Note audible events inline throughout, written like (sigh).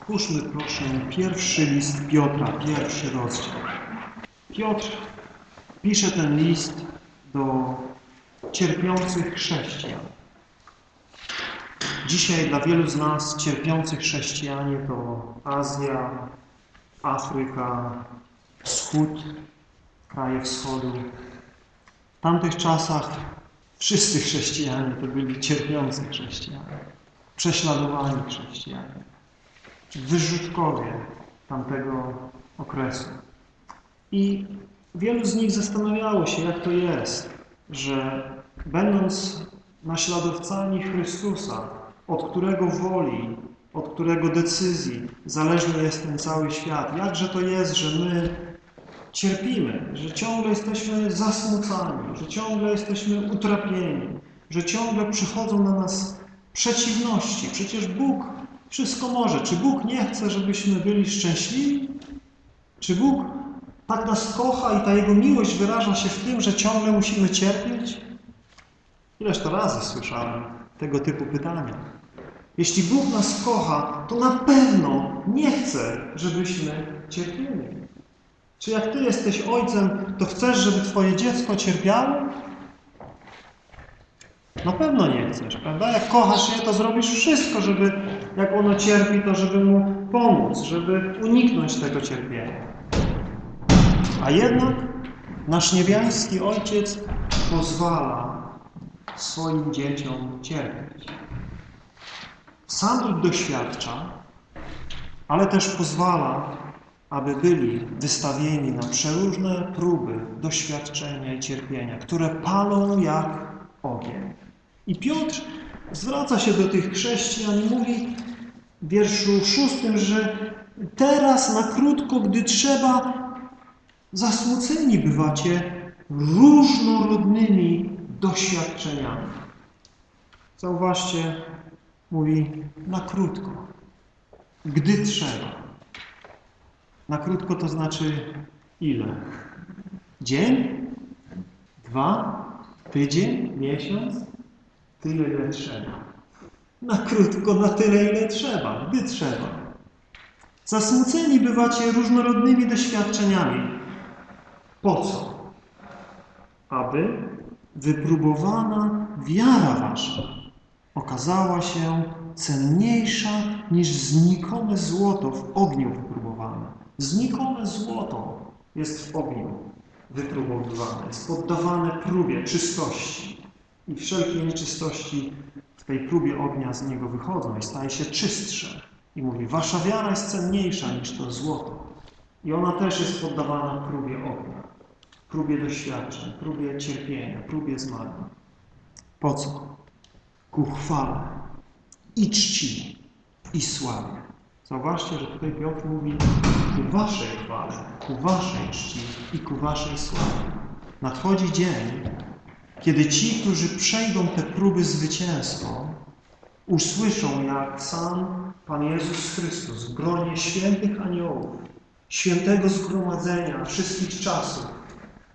Otwórzmy proszę pierwszy list Piotra, pierwszy rozdział. Piotr pisze ten list do cierpiących chrześcijan. Dzisiaj dla wielu z nas cierpiących chrześcijanie to Azja, Afryka, Wschód, kraje wschodu. W tamtych czasach wszyscy chrześcijanie to byli cierpiący chrześcijanie, prześladowani chrześcijanie, wyrzutkowie tamtego okresu. I wielu z nich zastanawiało się, jak to jest, że będąc naśladowcami Chrystusa, od którego woli, od którego decyzji zależny jest ten cały świat, jakże to jest, że my cierpimy, że ciągle jesteśmy zasmucani, że ciągle jesteśmy utrapieni, że ciągle przychodzą na nas przeciwności. Przecież Bóg wszystko może. Czy Bóg nie chce, żebyśmy byli szczęśliwi? Czy Bóg tak nas kocha i ta Jego miłość wyraża się w tym, że ciągle musimy cierpieć? Ileż to razy słyszałem tego typu pytania. Jeśli Bóg nas kocha, to na pewno nie chce, żebyśmy cierpieli. Czy jak Ty jesteś ojcem, to chcesz, żeby Twoje dziecko cierpiało? Na pewno nie chcesz, prawda? Jak kochasz je, to zrobisz wszystko, żeby, jak ono cierpi, to żeby mu pomóc, żeby uniknąć tego cierpienia. A jednak nasz niebiański Ojciec pozwala swoim dzieciom cierpieć. Sam ich doświadcza, ale też pozwala, aby byli wystawieni na przeróżne próby, doświadczenia i cierpienia, które palą jak ogień. I Piotr zwraca się do tych chrześcijan i mówi w wierszu szóstym, że teraz na krótko, gdy trzeba, zasmuceni bywacie różnorodnymi doświadczeniami. Zauważcie, mówi na krótko, gdy trzeba. Na krótko to znaczy ile? Dzień? Dwa? Tydzień? Miesiąc? Tyle, ile trzeba. Na krótko, na tyle, ile trzeba, gdy trzeba. Zasmuceni bywacie różnorodnymi doświadczeniami. Po co? Aby wypróbowana wiara wasza okazała się cenniejsza niż znikome złoto w ogniu wypróbowane. Znikome złoto jest w ogniu wypróbowane, jest poddawane próbie czystości. I wszelkie nieczystości w tej próbie ognia z niego wychodzą i staje się czystsze. I mówi, wasza wiara jest cenniejsza niż to złoto. I ona też jest poddawana próbie ognia, próbie doświadczeń, próbie cierpienia, próbie zmarła. Po co? Ku chwale i czci i sławie. Zauważcie, że tutaj Piotr mówi ku waszej chwale, ku waszej czci i ku waszej sławie. Nadchodzi dzień, kiedy ci, którzy przejdą te próby zwycięsko, usłyszą, jak sam Pan Jezus Chrystus w gronie świętych aniołów, świętego zgromadzenia wszystkich czasów,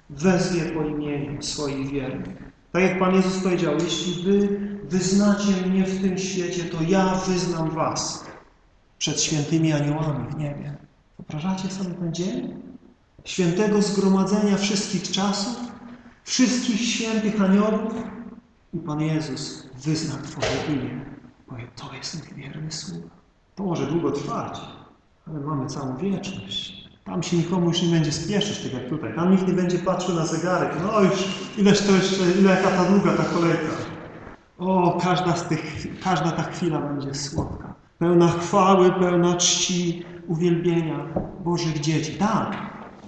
wezwie po imieniu swoich wiernych. Tak jak Pan Jezus powiedział, jeśli wy wyznacie mnie w tym świecie, to ja wyznam was przed świętymi aniołami w niebie. Wyobrażacie sobie ten dzień? Świętego zgromadzenia wszystkich czasów, wszystkich świętych aniołów i Pan Jezus wyzna Twoje imię. Powie, to jest mój wierny sługa. To może długo trwać, ale mamy całą wieczność. Tam się nikomu już nie będzie spieszyć, tak jak tutaj. Tam nikt nie będzie patrzył na zegarek. No już, ileż to jeszcze, ile jaka ta długa ta kolejka. O, każda z tych, każda ta chwila będzie słodka. Pełna chwały, pełna czci, uwielbienia Bożych dzieci. Tak,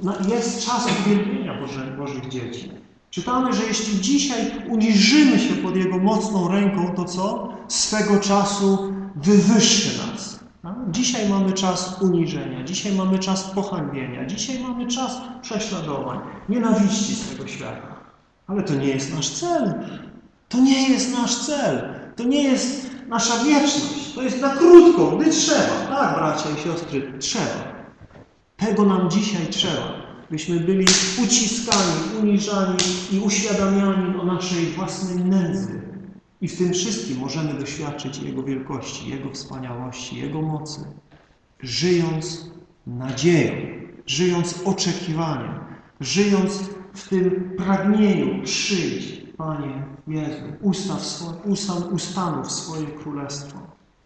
no jest czas uwielbienia Boże, Bożych dzieci. Czytamy, że jeśli dzisiaj uniżymy się pod Jego mocną ręką, to co? Swego czasu wywyższy nas. Dzisiaj mamy czas uniżenia, dzisiaj mamy czas pohańbienia, dzisiaj mamy czas prześladowań, nienawiści z tego świata. Ale to nie jest nasz cel. To nie jest nasz cel. To nie jest nasza wieczność. To jest na krótko, gdy trzeba. Tak, bracia i siostry, trzeba. Tego nam dzisiaj trzeba. Byśmy byli uciskani, uniżani i uświadamiani o naszej własnej nędzy. I w tym wszystkim możemy doświadczyć Jego wielkości, Jego wspaniałości, Jego mocy. żyjąc nadzieją, żyjąc oczekiwaniem, żyjąc w tym pragnieniu przyjść, Panie Jezu, ustaw ustaw, ustanów swoje królestwo,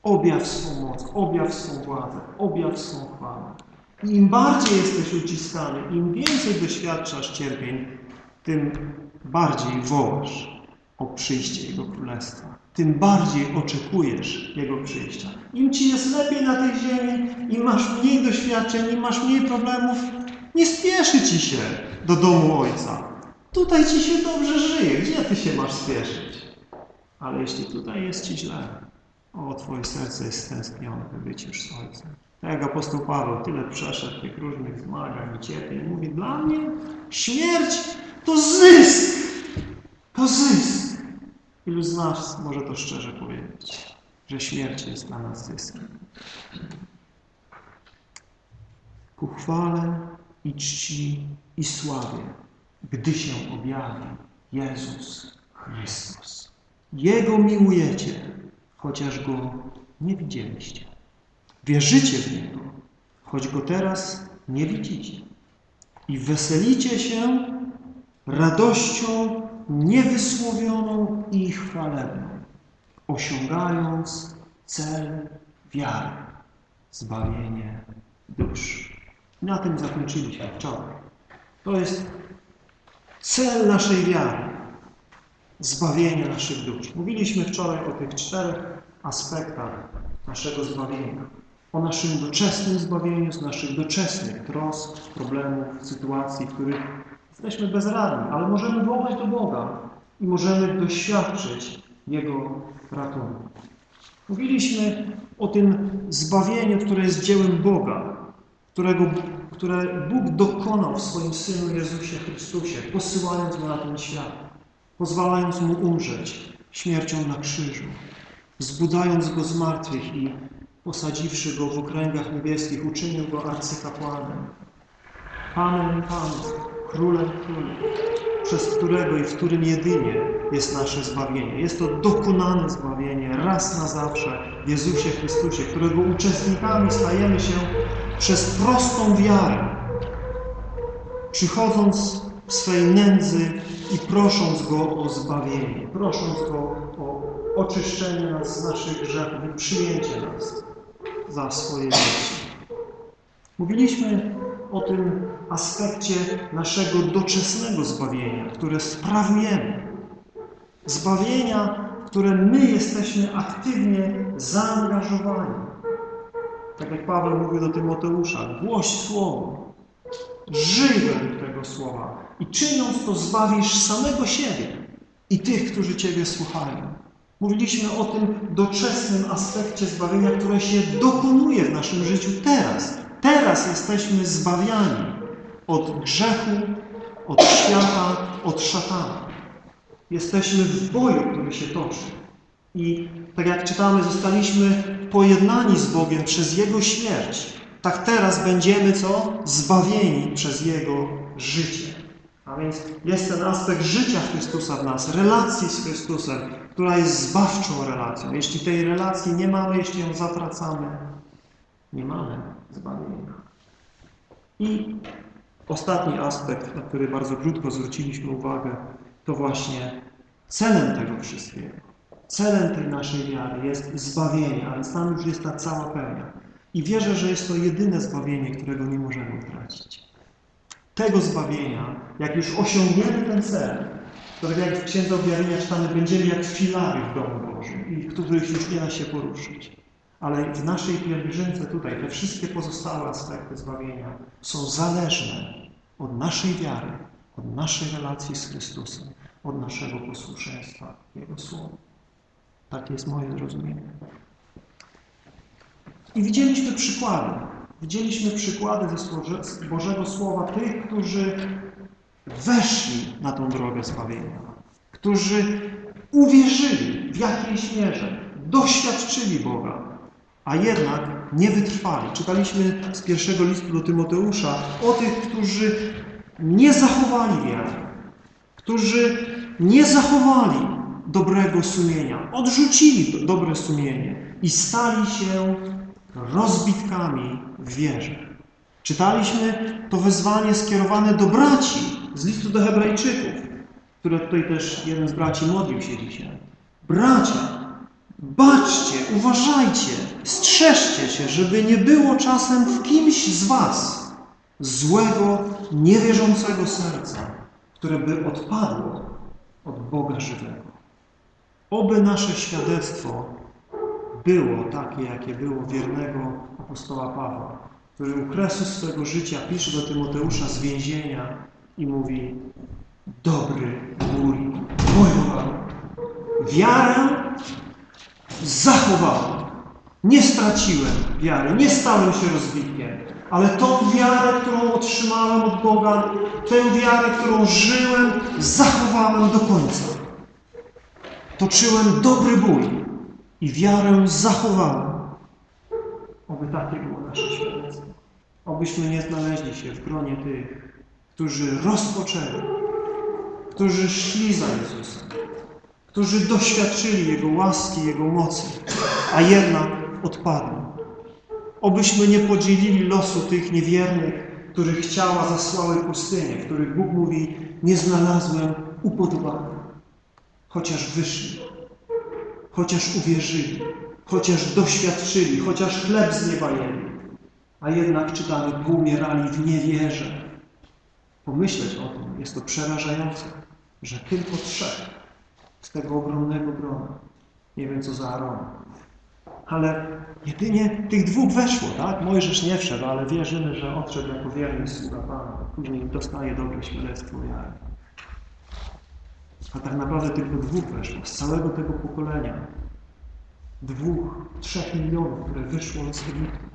objaw swą moc, objaw swą władzę, objaw swą chwałę. Im bardziej jesteś uciskany, im więcej doświadczasz cierpień, tym bardziej wołasz o przyjście Jego Królestwa. Tym bardziej oczekujesz Jego przyjścia. Im Ci jest lepiej na tej ziemi, im masz mniej doświadczeń, im masz mniej problemów, nie spieszy Ci się do domu Ojca. Tutaj Ci się dobrze żyje. Gdzie Ty się masz spieszyć? Ale jeśli tutaj jest Ci źle, o, Twoje serce jest stęsknione, by być już z Ojcem. Tak jak apostoł Paweł tyle przeszedł tych różnych zmagań i cierpień. Mówi, dla mnie śmierć to zysk. To zysk. Ilu z nas może to szczerze powiedzieć, że śmierć jest dla nas zyskiem. Ku chwale i czci i sławie, gdy się objawi Jezus Chrystus. Jego miłujecie, chociaż Go nie widzieliście. Wierzycie w Niego, choć Go teraz nie widzicie. I weselicie się radością niewysłowioną i chwalebną, osiągając cel wiary, zbawienie dusz. Na tym zakończyliśmy wczoraj. To jest cel naszej wiary, zbawienie naszych dusz. Mówiliśmy wczoraj o tych czterech aspektach naszego zbawienia. O naszym doczesnym zbawieniu z naszych doczesnych trosk, problemów, sytuacji, w których jesteśmy bezradni, ale możemy wołać do Boga i możemy doświadczyć Jego ratunku. Mówiliśmy o tym zbawieniu, które jest dziełem Boga, którego, które Bóg dokonał w swoim Synu Jezusie Chrystusie, posyłając Go na ten świat, pozwalając Mu umrzeć śmiercią na krzyżu, wzbudzając Go z martwych i posadziwszy Go w okręgach niebieskich, uczynił Go arcykapłanem, Panem i Panem, Królem Królem, przez którego i w którym jedynie jest nasze zbawienie. Jest to dokonane zbawienie raz na zawsze w Jezusie Chrystusie, którego uczestnikami stajemy się przez prostą wiarę, przychodząc w swej nędzy i prosząc Go o zbawienie, prosząc Go o oczyszczenie nas z naszych grzechów i przyjęcie nas za swoje dzieci. Mówiliśmy o tym aspekcie naszego doczesnego zbawienia, które sprawujemy. Zbawienia, w które my jesteśmy aktywnie zaangażowani. Tak jak Paweł mówił do Tymoteusza, głoś Słowo, żyj według tego Słowa i czyniąc to zbawisz samego siebie i tych, którzy Ciebie słuchają. Mówiliśmy o tym doczesnym aspekcie zbawienia, które się dokonuje w naszym życiu teraz. Teraz jesteśmy zbawiani od grzechu, od świata, od szatana. Jesteśmy w boju, który się toczy. I tak jak czytamy, zostaliśmy pojednani z Bogiem przez Jego śmierć. Tak teraz będziemy co? Zbawieni przez Jego życie. A więc jest ten aspekt życia Chrystusa w nas, relacji z Chrystusem, która jest zbawczą relacją. Jeśli tej relacji nie mamy, jeśli ją zatracamy, nie mamy zbawienia. I ostatni aspekt, na który bardzo krótko zwróciliśmy uwagę, to właśnie celem tego wszystkiego, celem tej naszej wiary jest zbawienie, ale tam już jest ta cała pełnia. I wierzę, że jest to jedyne zbawienie, którego nie możemy utracić. Tego zbawienia, jak już osiągniemy ten cel, którego jak w Księdze Objawienia czytamy, będziemy jak filary w domu Bożym i których już nie da się poruszyć. Ale w naszej pielgrzymce tutaj te wszystkie pozostałe aspekty zbawienia są zależne od naszej wiary, od naszej relacji z Chrystusem, od naszego posłuszeństwa Jego Słowu. Tak jest moje zrozumienie. I widzieliśmy przykłady. Widzieliśmy przykłady ze Bożego Słowa tych, którzy weszli na tą drogę zbawienia, którzy uwierzyli w jakiejś mierze, doświadczyli Boga, a jednak nie wytrwali. Czytaliśmy z pierwszego listu do Tymoteusza o tych, którzy nie zachowali wiary, którzy nie zachowali dobrego sumienia, odrzucili dobre sumienie i stali się rozbitkami w wierze. Czytaliśmy to wezwanie skierowane do braci z listu do Hebrajczyków, które tutaj też jeden z braci modlił się dzisiaj. Bracia, baczcie, uważajcie, strzeżcie się, żeby nie było czasem w kimś z was złego, niewierzącego serca, które by odpadło od Boga żywego. Oby nasze świadectwo było takie, jakie było wiernego apostoła Pawła, który u kresu swego życia pisze do Tymoteusza z więzienia i mówi dobry bój bojowałem. Wiarę zachowałem. Nie straciłem wiary, nie stałem się rozbitkiem, ale tą wiarę, którą otrzymałem od Boga, tę wiarę, którą żyłem, zachowałem do końca. Toczyłem dobry bój i wiarę zachowałem. Oby takie było nasze świadectwo. Obyśmy nie znaleźli się w gronie tych, którzy rozpoczęli, którzy szli za Jezusem, którzy doświadczyli Jego łaski, Jego mocy, a jednak odpadli. Obyśmy nie podzielili losu tych niewiernych, których ciała zasłały pustynię, których Bóg mówi, nie znalazłem upodobania. Chociaż wyszli, chociaż uwierzyli, chociaż doświadczyli, chociaż chleb z nieba jeli, a jednak czytamy, poumierali w niewierze. Pomyśleć o tym jest to przerażające, że tylko trzech z tego ogromnego grona, nie wiem co za Aaron, ale jedynie tych dwóch weszło, tak? Mojżesz nie wszedł, ale wierzymy, że odszedł jako wierny sługa Pana. Później dostaje dobre świadectwo wiary. A tak naprawdę tylko dwóch weszło z całego tego pokolenia. Dwóch, trzech milionów, które wyszło z Egiptu.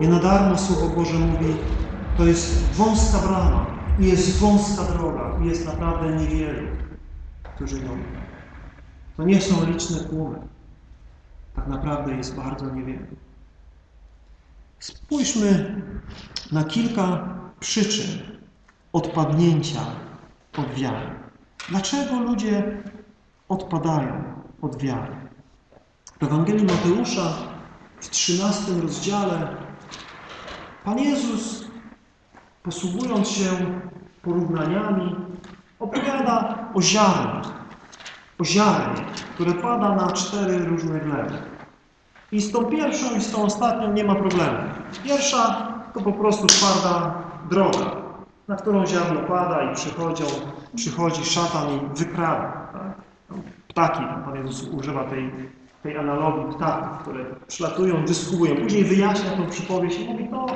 Nie na darmo Słowo Boże mówi, to jest wąska brama i jest wąska droga i jest naprawdę niewielu, którzy ją To nie są liczne tłumy. Tak naprawdę jest bardzo niewielu. Spójrzmy na kilka przyczyn odpadnięcia od wiary. Dlaczego ludzie odpadają od wiary? W Ewangelii Mateusza w 13 rozdziale Pan Jezus, posługując się porównaniami, opowiada o ziarnie, o ziarnie, które pada na cztery różne gleby. I z tą pierwszą i z tą ostatnią nie ma problemu. Pierwsza to po prostu twarda droga, na którą ziarno pada i przychodzą, przychodzi szatan i wykrada. Tak? Ptaki, Pan Jezus używa tej, tej analogii ptaków, które przylatują, dyskutują. Później wyjaśnia tą przypowieść i mówi, to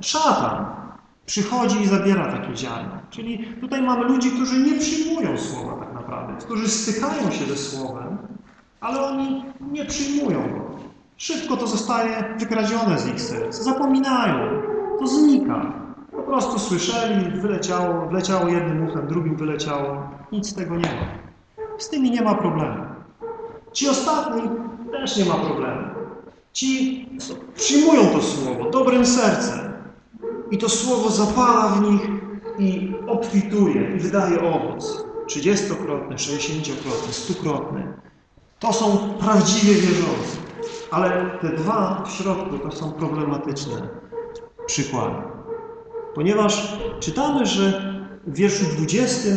szatan przychodzi i zabiera takie ziarno. Czyli tutaj mamy ludzi, którzy nie przyjmują słowa tak naprawdę, którzy stykają się ze słowem, ale oni nie przyjmują go. Szybko to zostaje wykradzione z ich serc. Zapominają. To znika. Po prostu słyszeli, wyleciało, wleciało jednym uchem, drugim wyleciało. Nic z tego nie ma. Z tymi nie ma problemu. Ci ostatni też nie ma problemu. Ci przyjmują to słowo dobrym sercem. I to słowo zapala w nich i obfituje i wydaje owoc. Trzydziestokrotny, sześćdziesięciokrotny, stukrotny. To są prawdziwie wierzący. Ale te dwa w środku to są problematyczne przykłady. Ponieważ czytamy, że w wierszu 20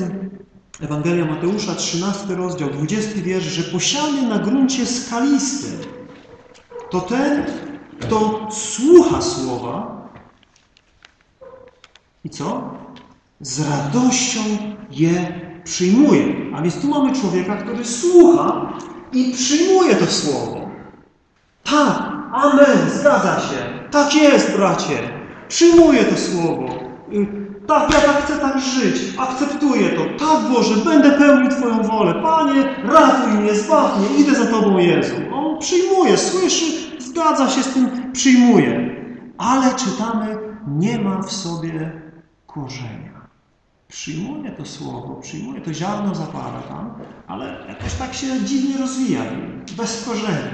Ewangelia Mateusza, 13 rozdział, 20 wiersz, że posiany na gruncie skalistym to ten, kto słucha słowa i co? Z radością je przyjmuje. A więc tu mamy człowieka, który słucha i przyjmuje to słowo. Tak, amen, zgadza się. Tak jest, bracie. Przyjmuję to słowo. Tak, ja tak chcę tak żyć. Akceptuję to. Tak, Boże, będę pełnił Twoją wolę. Panie, ratuj mnie, zbaw mnie, idę za Tobą, Jezu. On przyjmuje, słyszy, zgadza się z tym, przyjmuje. Ale czytamy, nie ma w sobie korzenia. Przyjmuje to słowo, przyjmuje to ziarno zapada tam, ale jakoś tak się dziwnie rozwija, bez korzenia.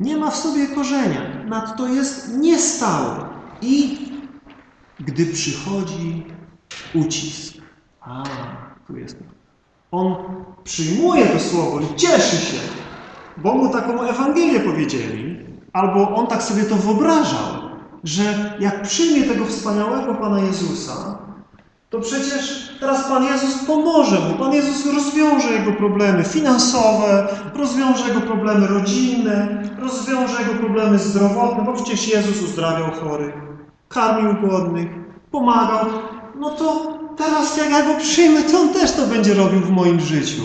Nie ma w sobie korzenia, nadto jest niestały. I gdy przychodzi ucisk, a tu jest, on przyjmuje to słowo i cieszy się. bo mu taką Ewangelię powiedzieli, albo on tak sobie to wyobrażał, że jak przyjmie tego wspaniałego Pana Jezusa, to przecież teraz Pan Jezus pomoże mu. Pan Jezus rozwiąże jego problemy finansowe, rozwiąże jego problemy rodzinne, rozwiąże jego problemy zdrowotne, bo przecież Jezus uzdrawiał chorych, karmił głodnych, pomagał. No to teraz jak ja go przyjmę, to on też to będzie robił w moim życiu.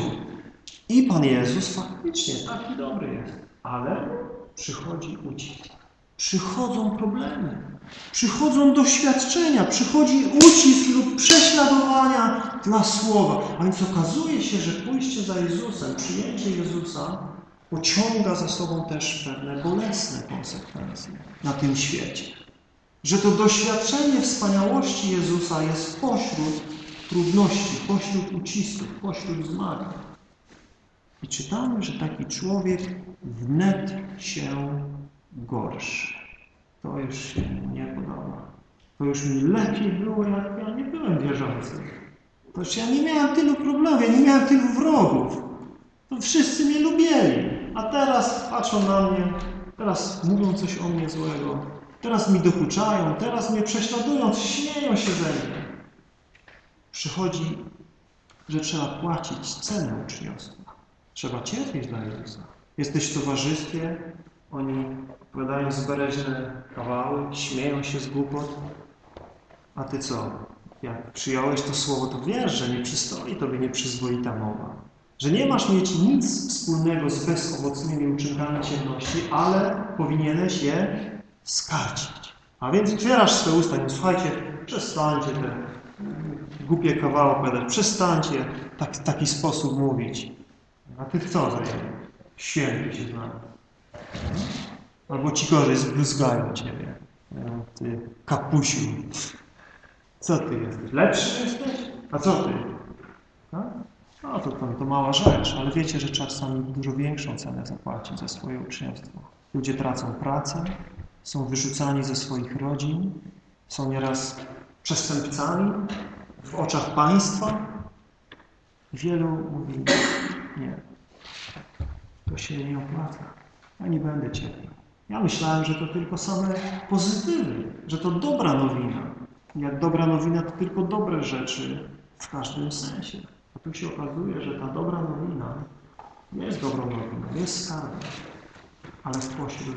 I Pan Jezus faktycznie taki dobry jest, ale przychodzi ucisk. Przychodzą problemy, przychodzą doświadczenia, przychodzi ucisk lub prześladowania dla Słowa. A więc okazuje się, że pójście za Jezusem, przyjęcie Jezusa pociąga za sobą też pewne bolesne konsekwencje na tym świecie. Że to doświadczenie wspaniałości Jezusa jest pośród trudności, pośród ucisków, pośród zmagań. I czytamy, że taki człowiek wnet się gorszy. To już się nie podoba. To już mi lepiej było, jak ja nie byłem wierzący. To już ja nie miałem tylu problemów, ja nie miałem tylu wrogów. To wszyscy mnie lubieli. A teraz patrzą na mnie, teraz mówią coś o mnie złego. Teraz mi dokuczają, teraz mnie prześladują, śmieją się ze mnie. Przychodzi, że trzeba płacić cenę uczniostwa. Trzeba cierpieć dla Jezusa. Jesteś w towarzystwie, oni opowiadają zbereźne kawały, śmieją się z głupot. A ty co? Jak przyjąłeś to słowo, to wiesz, że nie przystoi tobie nieprzyzwoita mowa. Że nie masz mieć nic wspólnego z bezowocnymi uczynkami ciemności, ale powinieneś je skarcić. A więc otwierasz swoje usta i słuchajcie, przestańcie te głupie kawały opowiadać, przestańcie tak, w taki sposób mówić. A ty co za Święty się z nami. Albo ci gorzej zbluzgają ciebie. No, ty kapusiu. Co ty jesteś? Lepszy jesteś? A co ty? No, to, to, to mała rzecz, ale wiecie, że czasami dużo większą cenę zapłacić za swoje uczniostwo. Ludzie tracą pracę, są wyrzucani ze swoich rodzin, są nieraz przestępcami w oczach państwa. Wielu mówi, nie, to się nie opłaca. Ja nie będę cierpiał. Ja myślałem, że to tylko same pozytywy, że to dobra nowina. Jak dobra nowina, to tylko dobre rzeczy w każdym sensie. A tu się okazuje, że ta dobra nowina jest dobrą nowiną, jest skarbem, ale spośród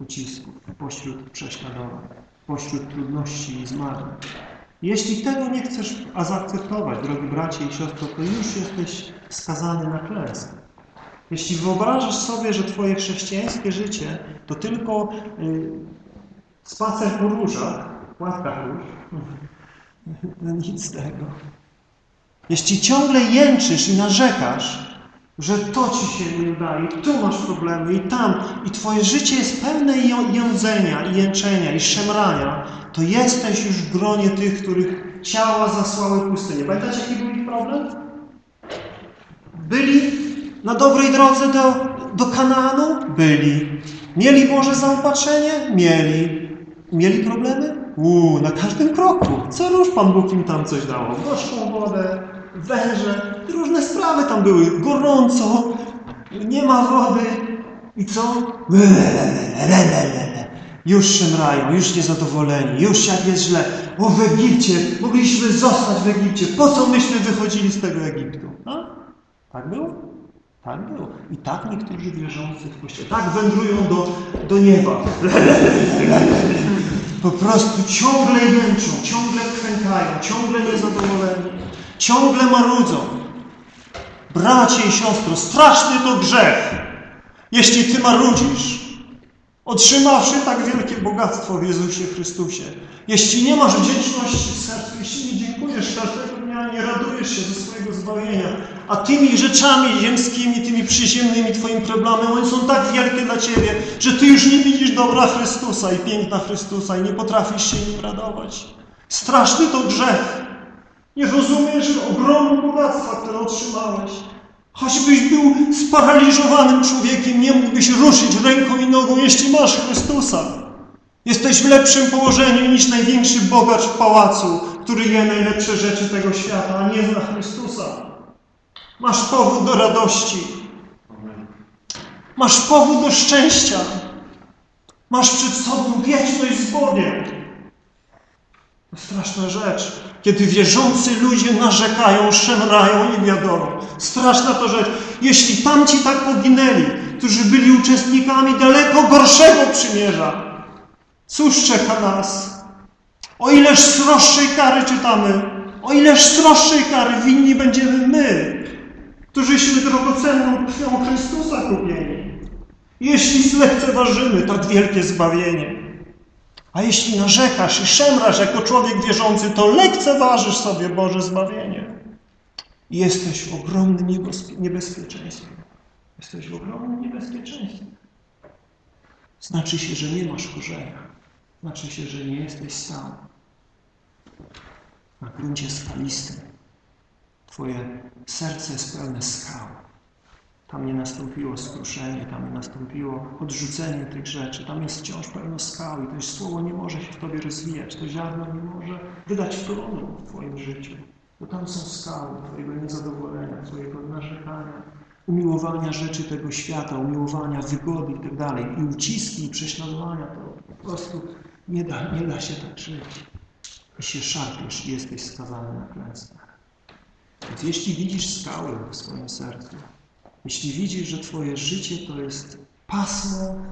ucisków, pośród prześladowań, pośród trudności i zmagań. Jeśli tego nie chcesz zaakceptować, drogi bracie i siostro, to już jesteś skazany na klęskę. Jeśli wyobrażasz sobie, że Twoje chrześcijańskie życie to tylko y, spacer po różach, łatka róż, (laughs) no nic z tego. Jeśli ciągle jęczysz i narzekasz, że to Ci się nie udaje, tu masz problemy i tam, i Twoje życie jest pełne jądzenia i jęczenia i szemrania, to jesteś już w gronie tych, których ciała zasłały pustynię. Pamiętacie, jaki był ich problem? Byli na dobrej drodze do, do Kanaanu? Byli. Mieli Boże zaopatrzenie? Mieli. Mieli problemy? Uuu, na każdym kroku. Co róż Pan Bóg im tam coś dało. Gorzką wodę, węże, różne sprawy tam były. Gorąco, nie ma wody. I co? Już szemrają, już niezadowoleni, już jak jest źle. O, w Egipcie, mogliśmy zostać w Egipcie. Po co myśmy wychodzili z tego Egiptu? A? Tak było? Tak było. I tak niektórzy wierzący w Kościele tak wędrują do, do nieba. (laughs) Po prostu ciągle jęczą, ciągle kwękają, ciągle niezadowoleni, ciągle marudzą. Bracie i siostro, straszny to grzech, jeśli Ty marudzisz, otrzymawszy tak wielkie bogactwo w Jezusie Chrystusie. Jeśli nie masz wdzięczności w sercu, jeśli nie dziękujesz każdego dnia, nie radujesz się ze swojego zbawienia, a tymi rzeczami ziemskimi, tymi przyziemnymi Twoimi problemami, one są tak wielkie dla Ciebie, że Ty już nie widzisz dobra Chrystusa i piękna Chrystusa i nie potrafisz się nim radować. Straszny to grzech. Nie rozumiesz ogromu bogactwa, które otrzymałeś. Choćbyś był sparaliżowanym człowiekiem, nie mógłbyś ruszyć ręką i nogą, jeśli masz Chrystusa. Jesteś w lepszym położeniu niż największy bogacz w pałacu, który je najlepsze rzeczy tego świata, a nie zna Chrystusa. Masz powód do radości. Masz powód do szczęścia. Masz przed sobą wieczność z Bogiem. To straszna rzecz, kiedy wierzący ludzie narzekają, szemrają i wiadomo. Straszna to rzecz. Jeśli tamci tak poginęli, którzy byli uczestnikami daleko gorszego przymierza, cóż czeka nas? O ileż sroższej kary czytamy, o ileż sroższej kary winni będziemy my, którzyśmy drogocenną krwią Chrystusa kupieni. Jeśli zlekceważymy tak wielkie zbawienie, a jeśli narzekasz i szemrasz jako człowiek wierzący, to lekceważysz sobie Boże zbawienie. I jesteś w ogromnym niebezpieczeństwie. Jesteś w ogromnym niebezpieczeństwie. Znaczy się, że nie masz korzenia. Znaczy się, że nie jesteś sam. Na gruncie skalistym. Twoje serce jest pełne skał. Tam nie nastąpiło skruszenie, tam nie nastąpiło odrzucenie tych rzeczy. Tam jest wciąż pełno skał i to słowo nie może się w Tobie rozwijać. To ziarno nie może wydać plonu w Twoim życiu. Bo tam są skały Twojego niezadowolenia, Twojego narzekania, umiłowania rzeczy tego świata, umiłowania wygody i tak. I uciski, i prześladowania to po prostu nie da, nie da się tak żyć. I się szarpiesz i jesteś skazany na klęskę. Więc jeśli widzisz skały w swoim sercu, jeśli widzisz, że Twoje życie to jest pasmo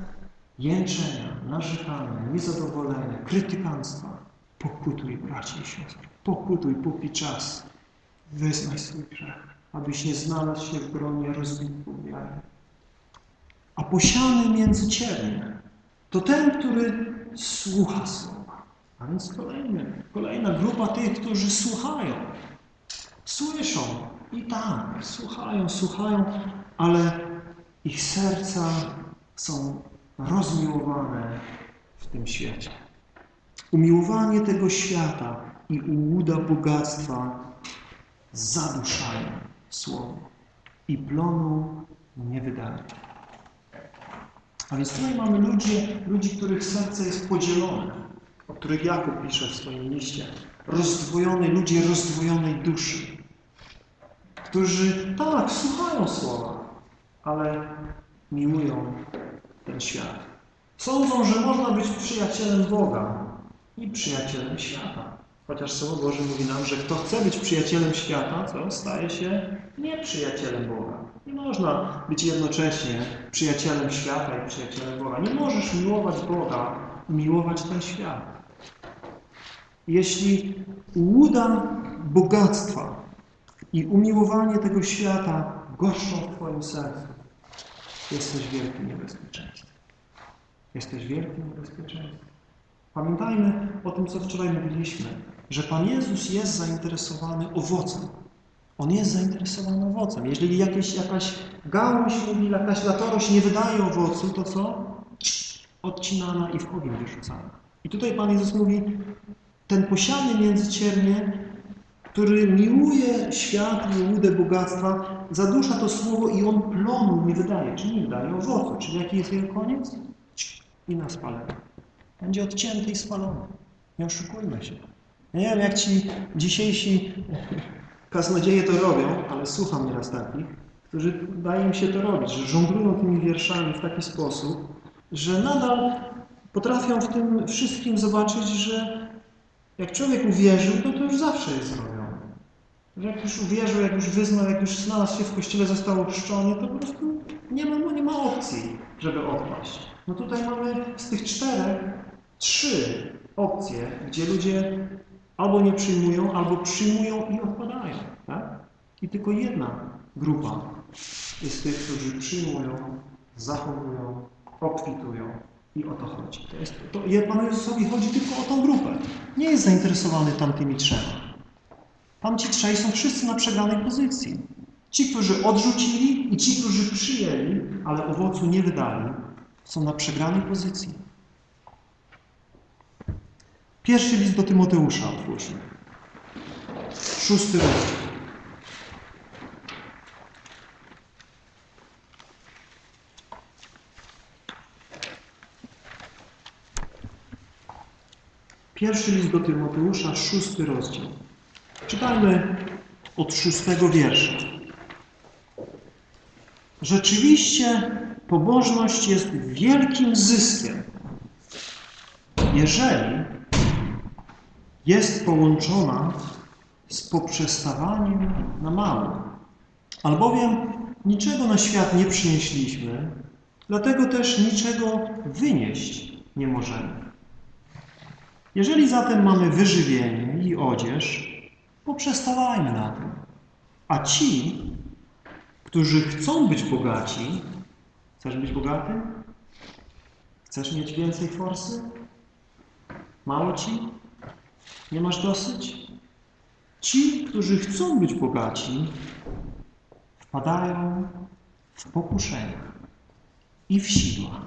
jęczenia, narzekania, niezadowolenia, krytykanstwa, pokutuj, bracie i siostry, pokutuj, póki czas. Wyznaj swój grzech, abyś nie znalazł się w gronie rozbitków wiary. A posiany między ciebie to ten, który słucha słowa. A więc kolejny, kolejna grupa tych, którzy słuchają. Słyszą i tak, słuchają, słuchają, ale ich serca są rozmiłowane w tym świecie. Umiłowanie tego świata i ułuda bogactwa zaduszają słowo i plonu nie wydają. A więc tutaj mamy ludzi, ludzi, których serce jest podzielone, o których Jakub pisze w swoim liście. Rozdwojone, ludzie rozdwojonej duszy którzy tak, słuchają słowa, ale miłują ten świat. Sądzą, że można być przyjacielem Boga i przyjacielem świata. Chociaż Słowo Boże mówi nam, że kto chce być przyjacielem świata, to staje się nieprzyjacielem Boga. Nie można być jednocześnie przyjacielem świata i przyjacielem Boga. Nie możesz miłować Boga i miłować ten świat. Jeśli łuda bogactwa i umiłowanie tego świata goszczą w Twoim sercu, jesteś w wielkim niebezpieczeństwie. Jesteś w wielkim niebezpieczeństwie. Pamiętajmy o tym, co wczoraj mówiliśmy, że Pan Jezus jest zainteresowany owocem. On jest zainteresowany owocem. Jeżeli jakieś, jakaś gałąź jakaś latorość nie wydaje owocu, to co? Odcinana i w ogień wyrzucana. I tutaj Pan Jezus mówi, ten posiany międzyciernie który miłuje świat, miłuje bogactwa, zadusza to słowo i on plonu nie wydaje, czy nie wydaje owocu. Czyli jaki jest jego koniec? I na spalenie. Będzie odcięty i spalony. Nie oszukujmy się. Ja nie wiem, jak ci dzisiejsi kaznodzieje to robią, ale słucham nieraz takich, którzy daje im się to robić, że żonglują tymi wierszami w taki sposób, że nadal potrafią w tym wszystkim zobaczyć, że jak człowiek uwierzył, to to już zawsze jest zrobione. Jak już uwierzył, jak już wyznał, jak już znalazł się w Kościele, został ochrzczony, to po prostu nie ma, nie ma opcji, żeby odpaść. No tutaj mamy z tych czterech trzy opcje, gdzie ludzie albo nie przyjmują, albo przyjmują i odpadają. Tak? I tylko jedna grupa jest tych, którzy przyjmują, zachowują, obfitują i o to chodzi. To jest, to, Panu Jezusowi chodzi tylko o tą grupę. Nie jest zainteresowany tamtymi trzema. Tam ci trzej są wszyscy na przegranej pozycji. Ci, którzy odrzucili i ci, którzy przyjęli, ale owocu nie wydali, są na przegranej pozycji. Pierwszy list do Tymoteusza otwórzmy. Szósty rozdział. Pierwszy list do Tymoteusza, szósty rozdział. Czytajmy od szóstego wiersza. Rzeczywiście Pobożność jest wielkim zyskiem, jeżeli jest połączona z poprzestawaniem na mało. Albowiem niczego na świat nie przynieśliśmy, dlatego też niczego wynieść nie możemy. Jeżeli zatem mamy wyżywienie i odzież, poprzestawajmy na tym. A ci, którzy chcą być bogaci, chcesz być bogaty? Chcesz mieć więcej forsy? Mało ci? Nie masz dosyć? Ci, którzy chcą być bogaci, wpadają w pokuszenia i w sidła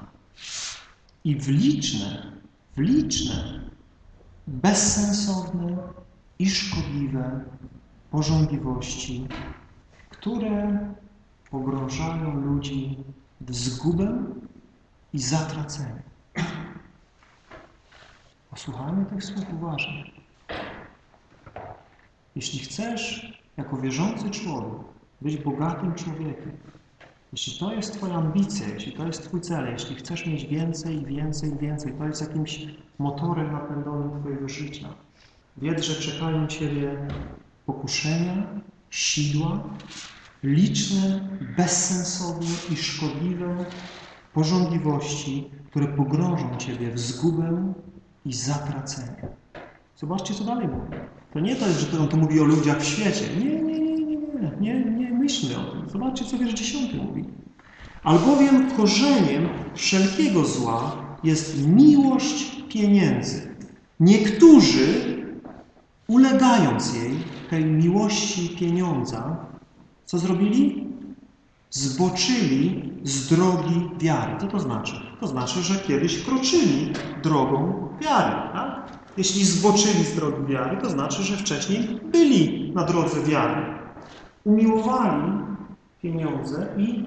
i w liczne, w liczne, bezsensowne i szkodliwe porządliwości, które pogrążają ludzi w zgubę i zatracenie. Posłuchajmy tych słów uważnie. Jeśli chcesz, jako wierzący człowiek, być bogatym człowiekiem, jeśli to jest Twoja ambicja, jeśli to jest Twój cel, jeśli chcesz mieć więcej więcej więcej, to jest jakimś motorem napędowym Twojego życia. Wiedz, że czekają Ciebie pokuszenia, sidła, liczne, bezsensowne i szkodliwe porządliwości, które pogrążą Ciebie w zgubę i zatracenie. Zobaczcie, co dalej mówi. To nie to jest, że on to mówi o ludziach w świecie. Nie, nie, nie, nie, nie, nie, nie o tym. Zobaczcie, co wiersz dziesiąty mówi. Albowiem korzeniem wszelkiego zła jest miłość pieniędzy. Niektórzy, ulegając jej, tej miłości pieniądza, co zrobili? Zboczyli z drogi wiary. Co to znaczy? To znaczy, że kiedyś kroczyli drogą wiary. Tak? Jeśli zboczyli z drogi wiary, to znaczy, że wcześniej byli na drodze wiary. Umiłowali pieniądze i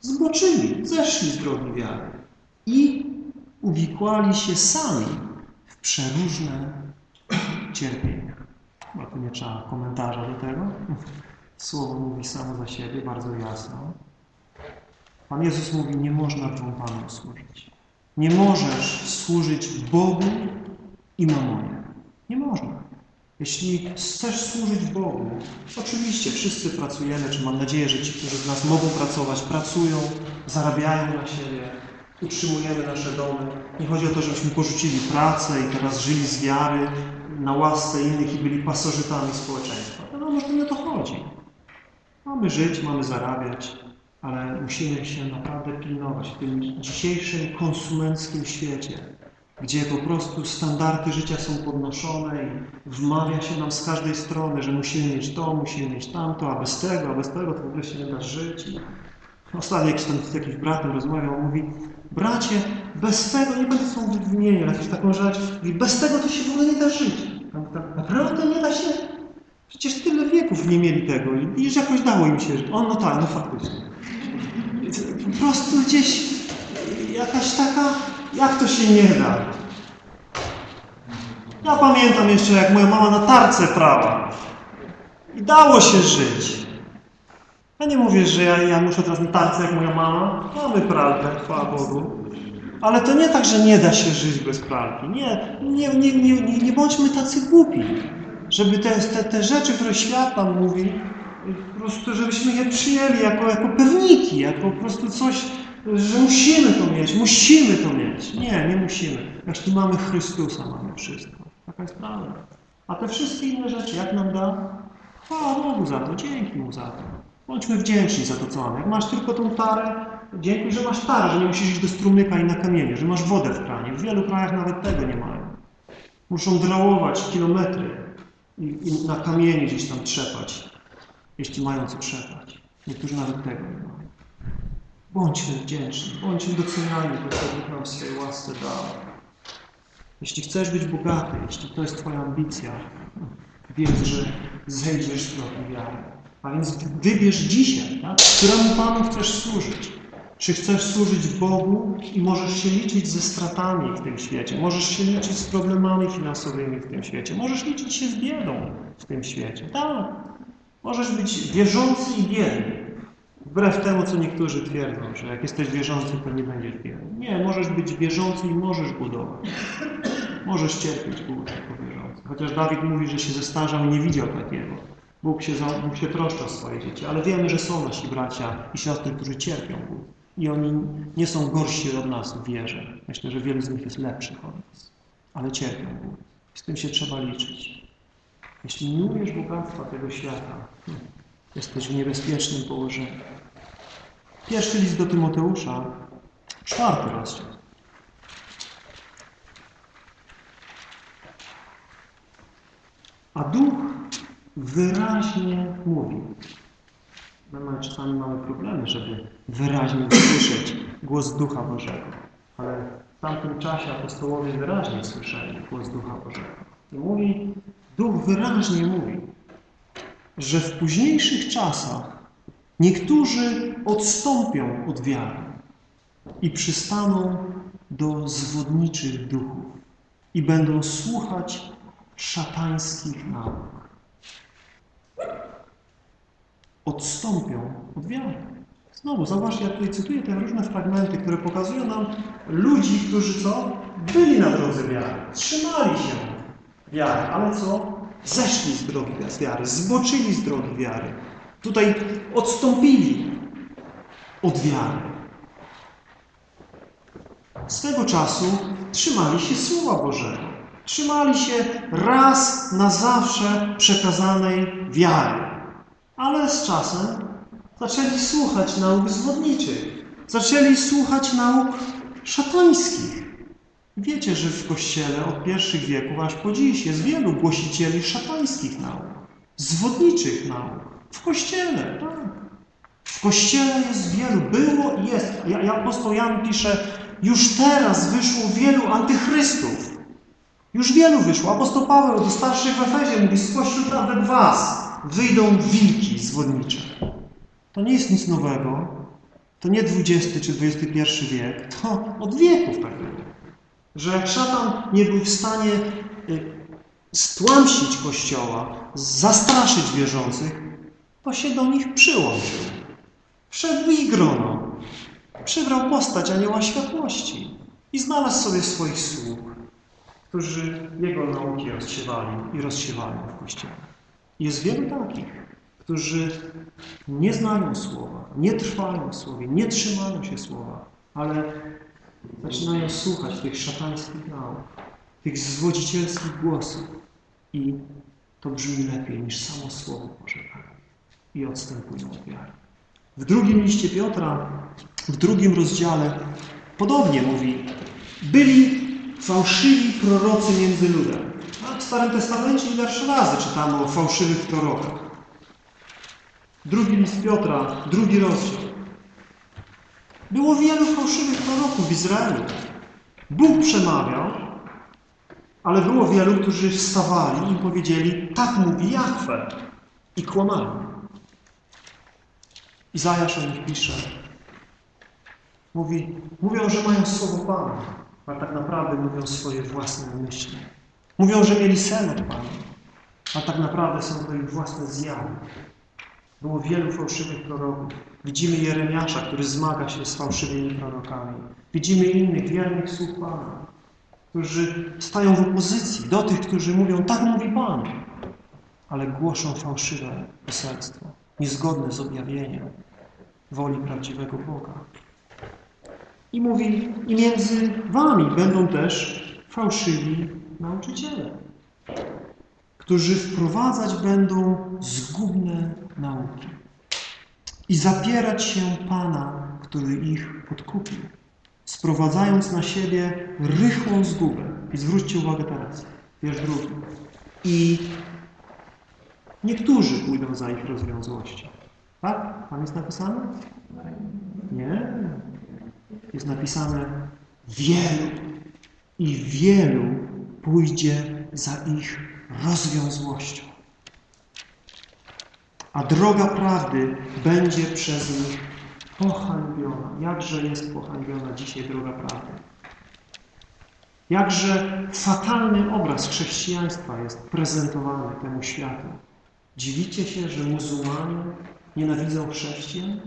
zboczyli, zeszli z drogi wiary. I uwikłali się sami w przeróżne cierpienia. Chyba tu nie trzeba komentarza do tego. Słowo mówi samo za siebie, bardzo jasno. Pan Jezus mówi, nie można dwóm Panom służyć. Nie możesz służyć Bogu i mamonie. Nie można. Jeśli chcesz służyć Bogu, oczywiście wszyscy pracujemy, czy mam nadzieję, że ci, którzy z nas mogą pracować, pracują, zarabiają na siebie, utrzymujemy nasze domy. Nie chodzi o to, żebyśmy porzucili pracę i teraz żyli z wiary na łasce innych i byli pasożytami społeczeństwa. No może nie o to chodzi. Mamy żyć, mamy zarabiać, ale musimy się naprawdę pilnować w tym dzisiejszym konsumenckim świecie, gdzie po prostu standardy życia są podnoszone i wmawia się nam z każdej strony, że musimy mieć to, musimy mieć tamto, a bez tego, a bez tego to w ogóle się nie da żyć. I ostatnio jakiś tam z jakimś bratem rozmawiał, mówi, bracie, bez tego, nie będę sobie wymieniał jakąś taką rzecz, mówi, bez tego to się w ogóle nie da żyć. Naprawdę nie da się? Przecież tyle wieków nie mieli tego i już jakoś dało im się żyć. O, no tak, no faktycznie. Po prostu gdzieś jakaś taka jak to się nie da? Ja pamiętam jeszcze, jak moja mama na tarce prała. I dało się żyć. Ja nie mówię, że ja, ja muszę teraz na tarce jak moja mama. Mamy pralkę, chwała Bogu. Ale to nie tak, że nie da się żyć bez pralki. Nie, nie, nie, nie, nie bądźmy tacy głupi, żeby te, te, te rzeczy, które świat nam mówi, po prostu, żebyśmy je przyjęli jako, jako pewniki, jako po prostu coś, że musimy to mieć, musimy to mieć. Nie, nie musimy. Jeśli mamy Chrystusa, mamy wszystko. Taka jest prawda. A te wszystkie inne rzeczy, jak nam da? Chwała Bogu za to, dzięki Mu za to. Bądźmy wdzięczni za to, co mamy. Jak masz tylko tą tarę, dzięki, że masz tarę, że nie musisz iść do strumyka i na kamienie, że masz wodę w kranie. W wielu krajach nawet tego nie mają. Muszą drałować kilometry i, i na kamienie gdzieś tam trzepać, jeśli mają co trzepać. Niektórzy nawet tego nie mają. Bądźmy wdzięczni, bądźmy doceniani, bo Bóg nam swojej łasce dał. Jeśli chcesz być bogaty, jeśli to jest Twoja ambicja, wiedz, że zejdziesz z drogi wiary. A więc wybierz dzisiaj, tak? któremu Panu chcesz służyć. Czy chcesz służyć Bogu i możesz się liczyć ze stratami w tym świecie, możesz się liczyć z problemami finansowymi w tym świecie, możesz liczyć się z biedą w tym świecie. Tak, możesz być wierzący i biedny. Wbrew temu, co niektórzy twierdzą, że jak jesteś wierzący, to nie będziesz wierny. Nie, możesz być wierzący i możesz budować. Możesz cierpieć Bóg jako wierzący. Chociaż Dawid mówi, że się zestarzał i nie widział takiego. Bóg się, Bóg się troszczy o swoje dzieci, ale wiemy, że są nasi bracia i siostry, którzy cierpią Bóg. I oni nie są gorsi od nas w wierze. Myślę, że wielu z nich jest lepszych od nas. Ale cierpią Bóg. Z tym się trzeba liczyć. Jeśli miłujesz bogactwa tego świata, jesteś w niebezpiecznym położeniu. Pierwszy list do Tymoteusza, czwarty rozdział. A Duch wyraźnie mówi. My czasami mamy problemy, żeby wyraźnie usłyszeć głos Ducha Bożego. Ale w tamtym czasie apostołowie wyraźnie słyszeli głos Ducha Bożego. I mówi, Duch wyraźnie mówi, że w późniejszych czasach niektórzy odstąpią od wiary i przystaną do zwodniczych duchów i będą słuchać szatańskich nauk. Odstąpią od wiary. Znowu, zobaczcie, ja tutaj cytuję te różne fragmenty, które pokazują nam ludzi, którzy co? Byli na drodze wiary, trzymali się wiary, ale co? Zeszli z drogi wiary, zboczyli z drogi wiary. Tutaj odstąpili od wiary. Swego czasu trzymali się Słowa Bożego. Trzymali się raz na zawsze przekazanej wiary. Ale z czasem zaczęli słuchać nauk zwodniczych. Zaczęli słuchać nauk szatańskich. Wiecie, że w Kościele od pierwszych wieków aż po dziś jest wielu głosicieli szatańskich nauk, zwodniczych nauk. W Kościele, tak. W Kościele jest wielu, było i jest. Ja, apostoł Jan pisze, już teraz wyszło wielu antychrystów. Już wielu wyszło. Apostoł Paweł do starszych w Efezie mówi, spośród nawet was wyjdą wilki zwodnicze. To nie jest nic nowego. To nie XX czy XXI wiek. To od wieków tak. Że szatan nie był w stanie y, stłamsić Kościoła, zastraszyć wierzących, to się do nich przyłączył. Wszedł w ich grono. Przybrał postać anioła światłości i znalazł sobie swoich sług, którzy jego nauki rozsiewali i rozsiewali w Kościele. Jest wielu takich, którzy nie znają Słowa, nie trwają w Słowie, nie trzymają się Słowa, ale zaczynają słuchać tych szatańskich nauk, tych zwodzicielskich głosów i to brzmi lepiej niż samo Słowo Boże i odstępują od wiary. W drugim liście Piotra, w drugim rozdziale podobnie mówi byli fałszywi prorocy między ludem. A w Starym Testamencie ile razy czytamy o fałszywych prorokach. Drugi list Piotra, drugi rozdział. Było wielu fałszywych proroków w Izraelu. Bóg przemawiał, ale było wielu, którzy wstawali i powiedzieli, tak mówi Jachwę. I kłamali. Izajasz o nich pisze. Mówi, mówią, że mają słowo Pana, ale tak naprawdę mówią swoje własne myśli. Mówią, że mieli sen od Pana, a tak naprawdę są to ich własne zjawy. Było wielu fałszywych proroków. Widzimy Jeremiasza, który zmaga się z fałszywymi prorokami. Widzimy innych wiernych słów Pana, którzy stają w opozycji do tych, którzy mówią, tak mówi Pan, ale głoszą fałszywe poselstwo, niezgodne z objawieniem woli prawdziwego Boga. I mówi, i między wami będą też fałszywi nauczyciele, którzy wprowadzać będą zgubne nauki i zapierać się Pana, który ich podkupił, sprowadzając na siebie rychłą zgubę. I zwróćcie uwagę teraz, wiersz drugi. I niektórzy pójdą za ich rozwiązłością. Tak? Tam jest napisane? Nie. Jest napisane wielu i wielu pójdzie za ich rozwiązłością. A droga prawdy będzie przez nich pohańbiona. Jakże jest pohańbiona dzisiaj droga prawdy? Jakże fatalny obraz chrześcijaństwa jest prezentowany temu światu. Dziwicie się, że muzułmanie nienawidzą chrześcijan?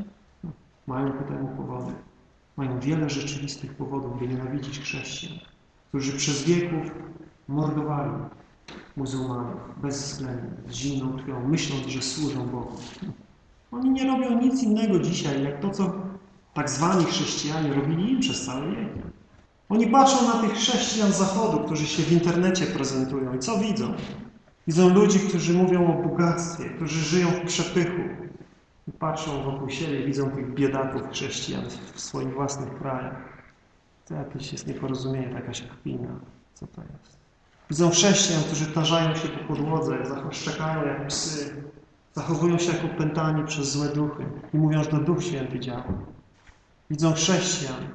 Mają ku temu powody. Mają wiele rzeczywistych powodów, by nienawidzić chrześcijan, którzy przez wieków mordowali muzułmanów bezwzględnie, z zimną krwią, myśląc, że służą Bogu. Oni nie robią nic innego dzisiaj, jak to, co tak zwani chrześcijanie robili im przez całe wieki. Oni patrzą na tych chrześcijan zachodu, którzy się w internecie prezentują i co widzą? Widzą ludzi, którzy mówią o bogactwie, którzy żyją w przepychu. I patrzą wokół siebie, widzą tych biedaków chrześcijan w swoich własnych krajach. To jakieś jest nieporozumienie, jakaś kpina. Co to jest? Widzą chrześcijan, którzy tarzają się po podłodze, szczekają jak psy, zachowują się jak opętani przez złe duchy i mówią, że to Duch Święty działa. Widzą chrześcijan,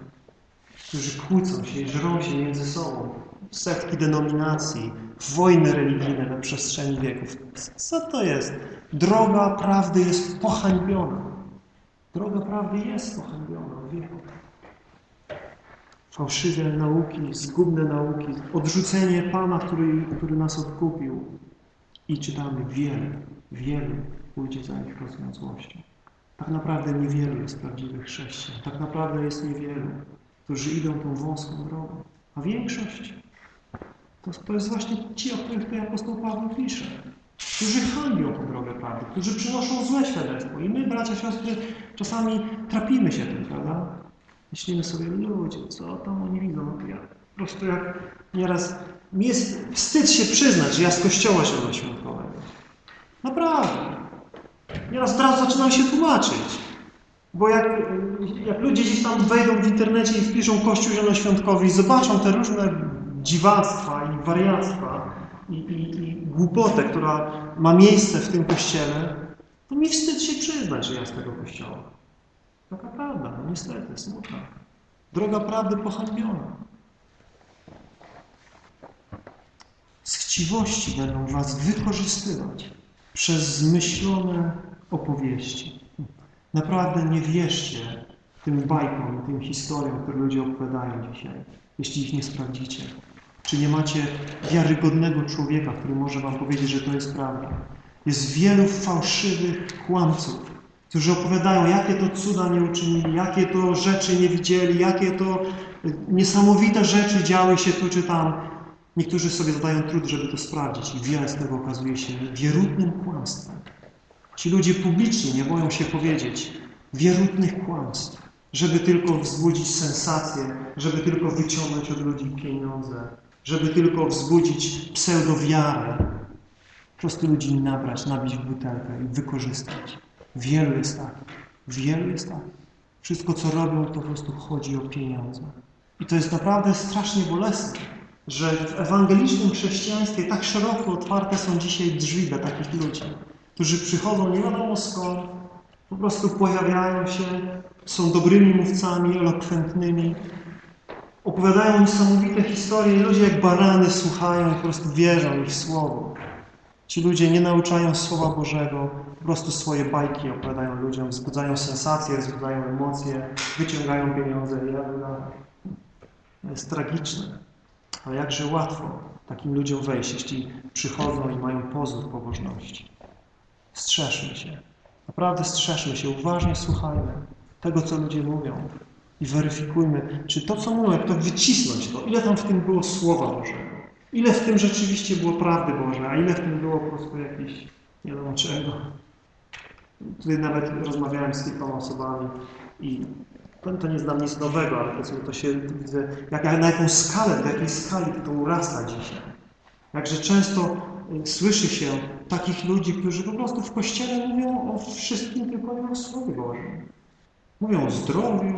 którzy kłócą się i żrą się między sobą. Setki denominacji, wojny religijne na przestrzeni wieków. Co to jest? Droga prawdy jest pohańbiona. Droga prawdy jest pohańbiona od wieków. Fałszywe nauki, zgubne nauki, odrzucenie Pana, który, który nas odkupił. I czytamy, wiele, wielu pójdzie za ich rozwiązłością. Tak naprawdę niewielu jest prawdziwych chrześcijan. Tak naprawdę jest niewielu, którzy idą tą wąską drogą. A większość to, to jest właśnie ci, o których tutaj apostoł Paweł pisze. Którzy hańbią tę drogę prawdy, którzy przynoszą złe świadectwo. I my, bracia, siostry, czasami trapimy się tym, prawda? Myślimy sobie, ludzie, co tam oni widzą? Ja po prostu jak nieraz... Mi jest wstyd się przyznać, że ja z kościoła zielonoświątkowego. Naprawdę. Nieraz od razu zaczynam się tłumaczyć. Bo jak, jak ludzie gdzieś tam wejdą w internecie i wpiszą Kościół Zielonoświątkowy i zobaczą te różne dziwactwa i wariactwa i, i, i głupotę, która ma miejsce w tym Kościele, to mi wstyd się przyznać, że ja z tego Kościoła. Taka prawda, no niestety, smutna. Droga prawdy pohańbiona. Z chciwości będą was wykorzystywać przez zmyślone opowieści. Naprawdę nie wierzcie tym bajkom, tym historiom, które ludzie opowiadają dzisiaj, jeśli ich nie sprawdzicie. Czy nie macie wiarygodnego człowieka, który może wam powiedzieć, że to jest prawda? Jest wielu fałszywych kłamców, którzy opowiadają, jakie to cuda nie uczynili, jakie to rzeczy nie widzieli, jakie to niesamowite rzeczy działy się tu czy tam. Niektórzy sobie zadają trud, żeby to sprawdzić i wiele z tego okazuje się wierutnym kłamstwem. Ci ludzie publicznie nie boją się powiedzieć wierutnych kłamstw, żeby tylko wzbudzić sensację, żeby tylko wyciągnąć od ludzi pieniądze, żeby tylko wzbudzić pseudowiarę. Po prostu ludzi nabrać, nabić butelkę i wykorzystać. Wielu jest tak. Wielu jest tak. Wszystko, co robią, to po prostu chodzi o pieniądze. I to jest naprawdę strasznie bolesne, że w ewangelicznym chrześcijaństwie tak szeroko otwarte są dzisiaj drzwi dla takich ludzi, którzy przychodzą nie wiadomo skąd, po prostu pojawiają się, są dobrymi mówcami, elokwentnymi, opowiadają niesamowite historie i ludzie jak barany słuchają i po prostu wierzą ich słowo. Ci ludzie nie nauczają Słowa Bożego, po prostu swoje bajki opowiadają ludziom, wzbudzają sensacje, wzbudzają emocje, wyciągają pieniądze To jest tragiczne. Ale jakże łatwo takim ludziom wejść, jeśli przychodzą i mają pozór pobożności. Strzeżmy się. Naprawdę strzeżmy się. Uważnie słuchajmy tego, co ludzie mówią i weryfikujmy, czy to, co mówią, jak to wycisnąć to, ile tam w tym było Słowa Bożego. Ile w tym rzeczywiście było prawdy Bożej, a ile w tym było po prostu jakieś nie wiadomo czego. Tutaj nawet rozmawiałem z kilkoma osobami i to, to nie znam nic nowego, ale powiedzmy to się widzę, jak, na jaką skalę, do jakiej skali to urasta dzisiaj. Jakże często y, słyszy się takich ludzi, którzy po prostu w Kościele mówią o wszystkim, tylko nie o Słowie Bożym. Mówią o zdrowiu,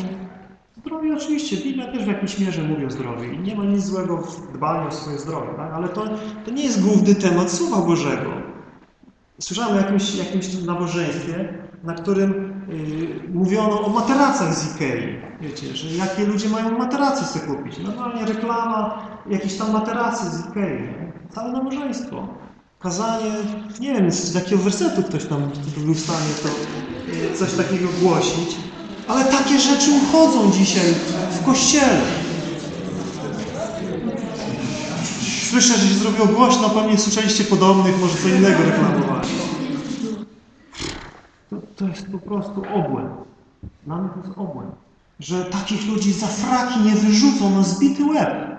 Zdrowie oczywiście, Biblia też w jakiejś mierze mówi o zdrowiu i nie ma nic złego w dbaniu o swoje zdrowie, tak? ale to, to nie jest główny temat Słowa Bożego. Słyszałem o jakimś, jakimś nabożeństwie, na którym yy, mówiono o materacach z Ikei. Wiecie, że jakie ludzie mają materacy sobie kupić. Normalnie reklama jakiejś tam materacy z Ikei. Całe nabożeństwo. Kazanie, nie wiem, z jakiego wersetu ktoś tam był w stanie to, yy, coś takiego głosić. Ale takie rzeczy uchodzą dzisiaj w Kościele. Słyszę, że się zrobiło głośno, pewnie słyszeliście podobnych, może co innego reklamowali. To, to jest po prostu obłęd. Dla mnie to jest obłęd. Że takich ludzi za fraki nie wyrzucą na zbity łeb.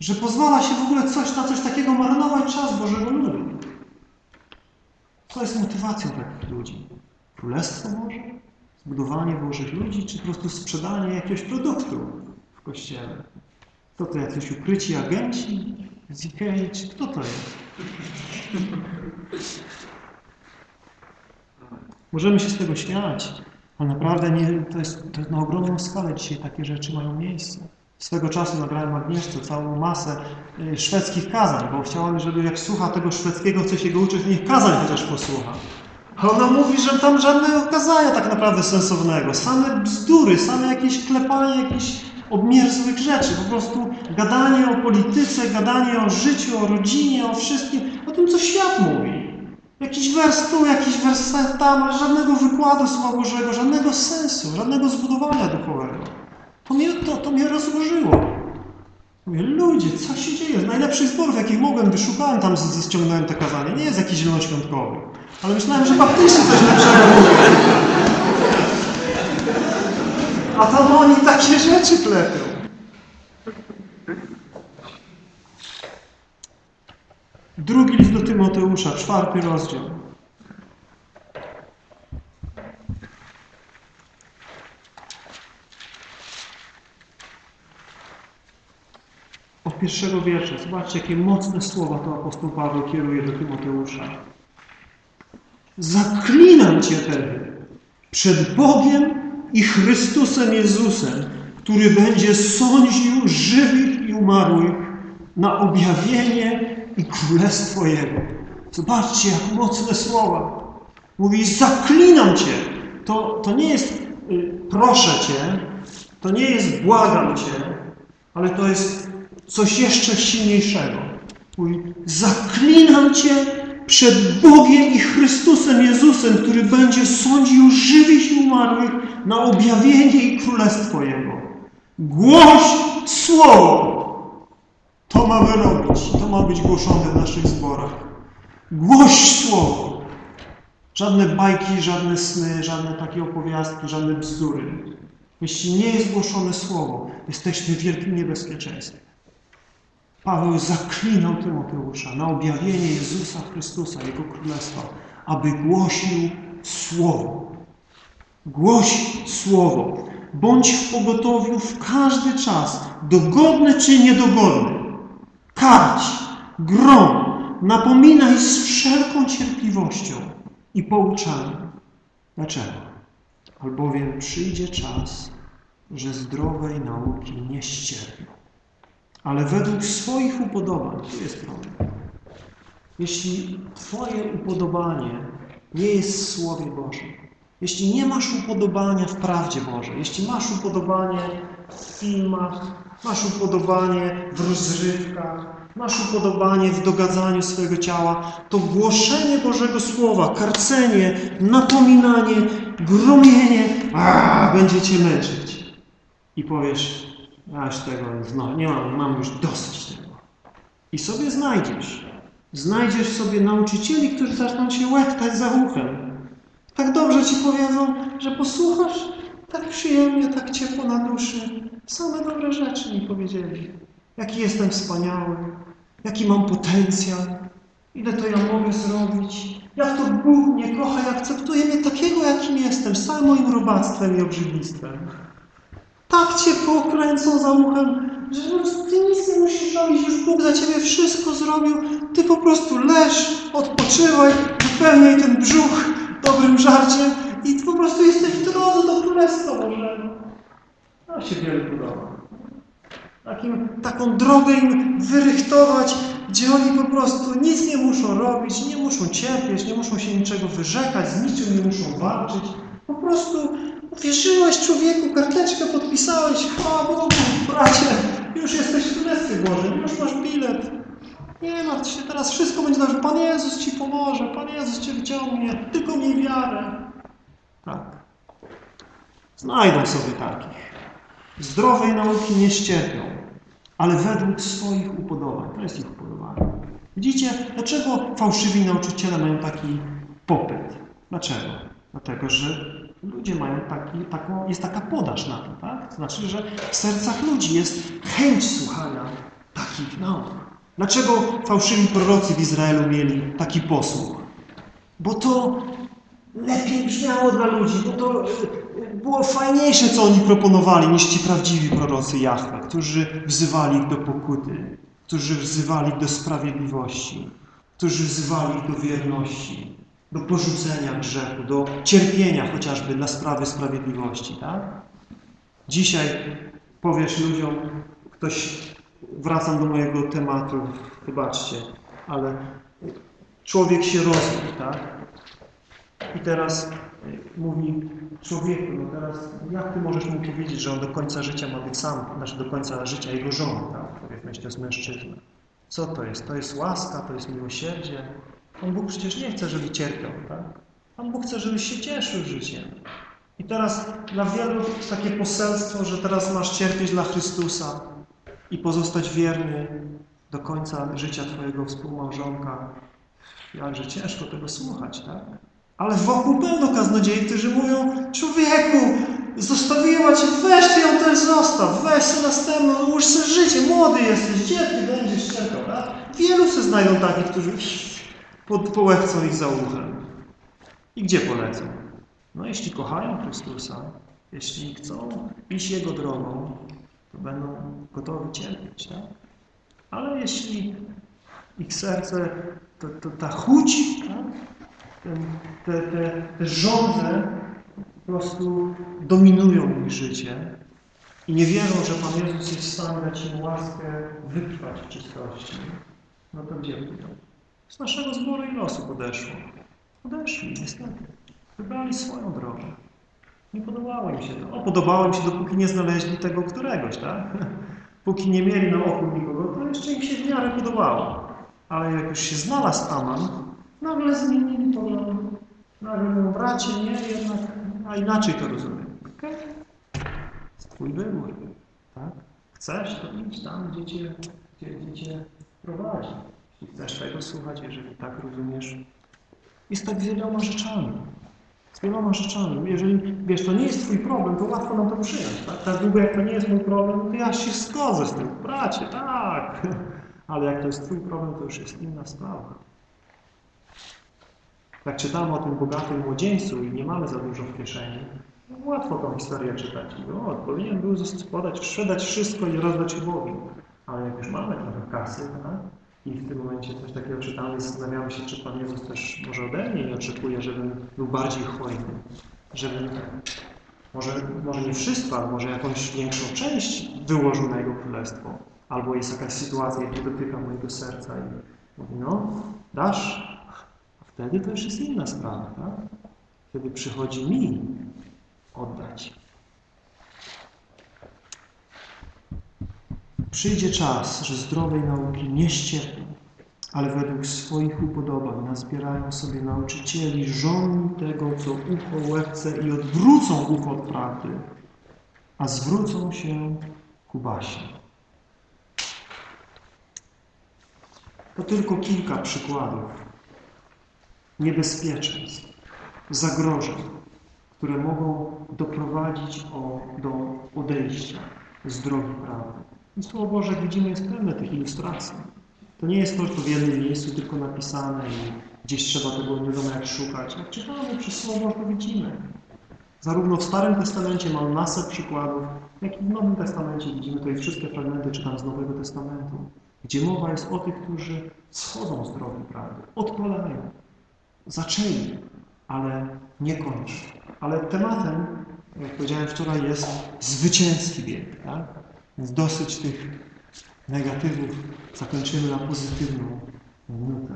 Że pozwala się w ogóle coś na coś takiego marnować czas Bożego ludu. Co jest motywacją takich ludzi? Królestwo może? Zbudowanie Bożych ludzi? Czy po prostu sprzedanie jakiegoś produktu w Kościele? Kto to jacyś ukryci agenci z Ikei? Czy kto to jest? Możemy się z tego śmiać, ale naprawdę nie, to, jest, to jest na ogromną skalę dzisiaj takie rzeczy mają miejsce. Swego czasu nagrałem Agnieszce całą masę y, szwedzkich kazań, bo chciałem, żeby jak słucha tego szwedzkiego, co się go uczy, niech kazań chociaż posłucha. A ona mówi, że tam żadnego kazania tak naprawdę sensownego. Same bzdury, same jakieś klepanie jakichś obmierzłych rzeczy. Po prostu gadanie o polityce, gadanie o życiu, o rodzinie, o wszystkim, o tym, co świat mówi. Jakiś wers tu, jakiś wers tam, ale żadnego wykładu Słowa Bożego, żadnego sensu, żadnego zbudowania duchowego. To mnie, to, to mnie rozłożyło. Mówię, ludzie, co się dzieje? Z najlepszych zborów, jakich mogłem, wyszukałem tam, ściągnąłem te kazanie. Nie jest jakiś zielonoświątkowy. Ale myślałem, że baptyści coś lepszego mówią. A tam oni takie rzeczy klepią. Drugi list do Tymoteusza, czwarty rozdział. Od pierwszego wiersza. Zobaczcie, jakie mocne słowa to apostoł Paweł kieruje do Tymoteusza. Zaklinam Cię tedy przed Bogiem i Chrystusem Jezusem, który będzie sądził żywych i umarłych na objawienie i królestwo Jego. Zobaczcie, jak mocne słowa. Mówi, zaklinam Cię. To, to nie jest y, proszę Cię, to nie jest błagam Cię, ale to jest coś jeszcze silniejszego. Mówi, zaklinam Cię przed Bogiem i Chrystusem Jezusem, który będzie sądził żywych i umarłych na objawienie i królestwo Jego. Głoś Słowo! To mamy robić. To ma być głoszone w naszych zborach. Głoś Słowo! Żadne bajki, żadne sny, żadne takie opowiastki, żadne bzdury. Jeśli nie jest głoszone Słowo, jesteśmy w wielkim niebezpieczeństwie. Paweł zaklinał Tymoteusza na objawienie Jezusa Chrystusa, Jego Królestwa, aby głosił Słowo. Głoś Słowo. Bądź w pogotowiu w każdy czas, dogodny czy niedogodny. Karć, grom, napominaj z wszelką cierpliwością i pouczaniem. Dlaczego? Albowiem przyjdzie czas, że zdrowej nauki nie ścierpią ale według swoich upodobań. Tu jest problem. Jeśli Twoje upodobanie nie jest w Słowie Bożym, jeśli nie masz upodobania w prawdzie Bożej, jeśli masz upodobanie w filmach, masz upodobanie w rozrywkach, masz upodobanie w dogadzaniu swojego ciała, to głoszenie Bożego Słowa, karcenie, napominanie, gromienie, a, będzie Cię męczyć. I powiesz, aż tego no, nie mam, mam już dosyć tego. I sobie znajdziesz. Znajdziesz sobie nauczycieli, którzy zaczną cię łechtać za uchem. Tak dobrze ci powiedzą, że posłuchasz, tak przyjemnie, tak ciepło na duszy. Same dobre rzeczy mi powiedzieli. Jaki jestem wspaniały, jaki mam potencjał, ile to ja mogę zrobić, jak to Bóg mnie kocha i akceptuje mnie takiego, jakim jestem, z całym moim robactwem i obrzydlistwem tak cię pokręcą za uchem, że ty nic nie musisz robić, już Bóg za ciebie wszystko zrobił. Ty po prostu leż, odpoczywaj, wypełniaj ten brzuch dobrym żarciem i ty po prostu jesteś w drodze do Królestwa Bożego. To się wiele podoba. Takim, taką drogę im wyrychtować, gdzie oni po prostu nic nie muszą robić, nie muszą cierpieć, nie muszą się niczego wyrzekać, z niczym nie muszą walczyć. Po prostu Wierzyłeś człowieku, karteczkę podpisałeś, chwała Bogu, bracie, już jesteś w Królestwie Bożym, już masz bilet. Nie martw się, teraz wszystko będzie dobrze. Pan Jezus Ci pomoże, Pan Jezus Cię wyciągnie, tylko miej wiarę. Tak. Znajdą sobie takich. Zdrowej nauki nie ścierpią, ale według swoich upodobań. To jest ich upodobanie. Widzicie, dlaczego fałszywi nauczyciele mają taki popyt? Dlaczego? Dlatego, że ludzie mają taki, taką, jest taka podaż na to, tak? To znaczy, że w sercach ludzi jest chęć słuchania takich nauk. Dlaczego fałszywi prorocy w Izraelu mieli taki posłuch? Bo to lepiej brzmiało dla ludzi, bo to e, było fajniejsze, co oni proponowali, niż ci prawdziwi prorocy Jahwe, którzy wzywali ich do pokuty, którzy wzywali ich do sprawiedliwości, którzy wzywali ich do wierności, do porzucenia grzechu, do cierpienia chociażby dla sprawy sprawiedliwości. Tak? Dzisiaj powiesz ludziom, ktoś, wracam do mojego tematu, wybaczcie, ale człowiek się rozwiódł, tak? I teraz mówi człowieku, no teraz jak ty możesz mu powiedzieć, że on do końca życia ma być sam, znaczy do końca życia jego żoną, tak? Powiedzmy, jeśli jest mężczyzna. Co to jest? To jest łaska, to jest miłosierdzie. Pan Bóg przecież nie chce, żeby cierpiał, tak? Pan Bóg chce, żebyś się cieszył życiem. I teraz dla wielu takie poselstwo, że teraz masz cierpieć dla Chrystusa i pozostać wierny do końca życia Twojego współmałżonka. Jakże ciężko tego słuchać, tak? Ale wokół pełno kaznodziei, którzy mówią, człowieku, zostawiła Cię, weź Ty ją też zostaw, weź sobie następną, ułóż sobie życie, młody jesteś, gdzie będziesz czekał, tak? Wielu się znajdą takich, którzy pod, połechcą ich za uchem. I gdzie polecą? No jeśli kochają Chrystusa, jeśli chcą iść Jego drogą, to będą gotowi cierpieć, tak? Ale jeśli ich serce, to, to ta chuć, tak? Ten, te, te, te żądze po prostu dominują ich życie i nie wierzą, że Pan Jezus jest w stanie dać im łaskę wytrwać w czystości, no to gdzie pójdą? Z naszego zboru i losu podeszło. Podeszli, niestety. Wybrali swoją drogę. Nie podobało im się to. O, podobało im się, dopóki nie znaleźli tego któregoś, tak? (laughs) Póki nie mieli na oku nikogo, to jeszcze im się w miarę podobało. Ale jak już się znalazł Aman, nagle zmienili pogląd. Nagle mówią, bracie, nie, jednak, a inaczej to rozumiem. Okay? Jest Twój wybór, tak? Chcesz, to idź tam, gdzie Cię, gdzie, gdzie cię prowadzi. Tego słuchać, jeżeli tak rozumiesz. Tak z wieloma rzeczami. Z wieloma rzeczami. Jeżeli, wiesz, to nie jest Twój problem, to łatwo nam to przyjąć. Tak, tak długo jak to nie jest mój problem, to ja się zgodzę z tym. Bracie, tak. (laughs) Ale jak to jest Twój problem, to już jest inna sprawa. Jak czytamy o tym bogatym młodzieńcu i nie mamy za dużo w kieszeni, no łatwo tą historię czytać. I o, powinien był podać, sprzedać wszystko i rozdać Bogu. Ale jak już mamy trochę kasy, tak? I w tym momencie coś takiego czytamy, zastanawiamy się, czy Pan Jezus też może ode mnie nie oczekuje, żebym był bardziej hojny, żebym może, może nie wszystko, ale może jakąś większą część wyłożył na Jego Królestwo. Albo jest jakaś sytuacja, która dotyka mojego serca i mówi, no, dasz, a wtedy to już jest inna sprawa, tak? Wtedy przychodzi mi oddać. Przyjdzie czas, że zdrowej nauki nie ścierpią, ale według swoich upodobań nazbierają sobie nauczycieli, żonni tego, co ucho łechce i odwrócą ucho od prawdy, a zwrócą się ku baśni. To tylko kilka przykładów niebezpieczeństw, zagrożeń, które mogą doprowadzić o, do odejścia z drogi prawdy. I Słowo Boże, widzimy, jest pełne tych ilustracji. To nie jest to, to w jednym miejscu tylko napisane i gdzieś trzeba tego nie wiadomo jak szukać. Jak czytamy przez Słowo Boże, to widzimy. Zarówno w Starym Testamencie mamy masę przykładów, jak i w Nowym Testamencie widzimy tutaj wszystkie fragmenty, czytam z Nowego Testamentu, gdzie mowa jest o tych, którzy schodzą z drogi prawdy, odpoleją, zaczęli, ale nie kończą. Ale tematem, jak powiedziałem wczoraj, jest zwycięski bieg. Tak? Więc dosyć tych negatywów zakończymy na pozytywną nutę.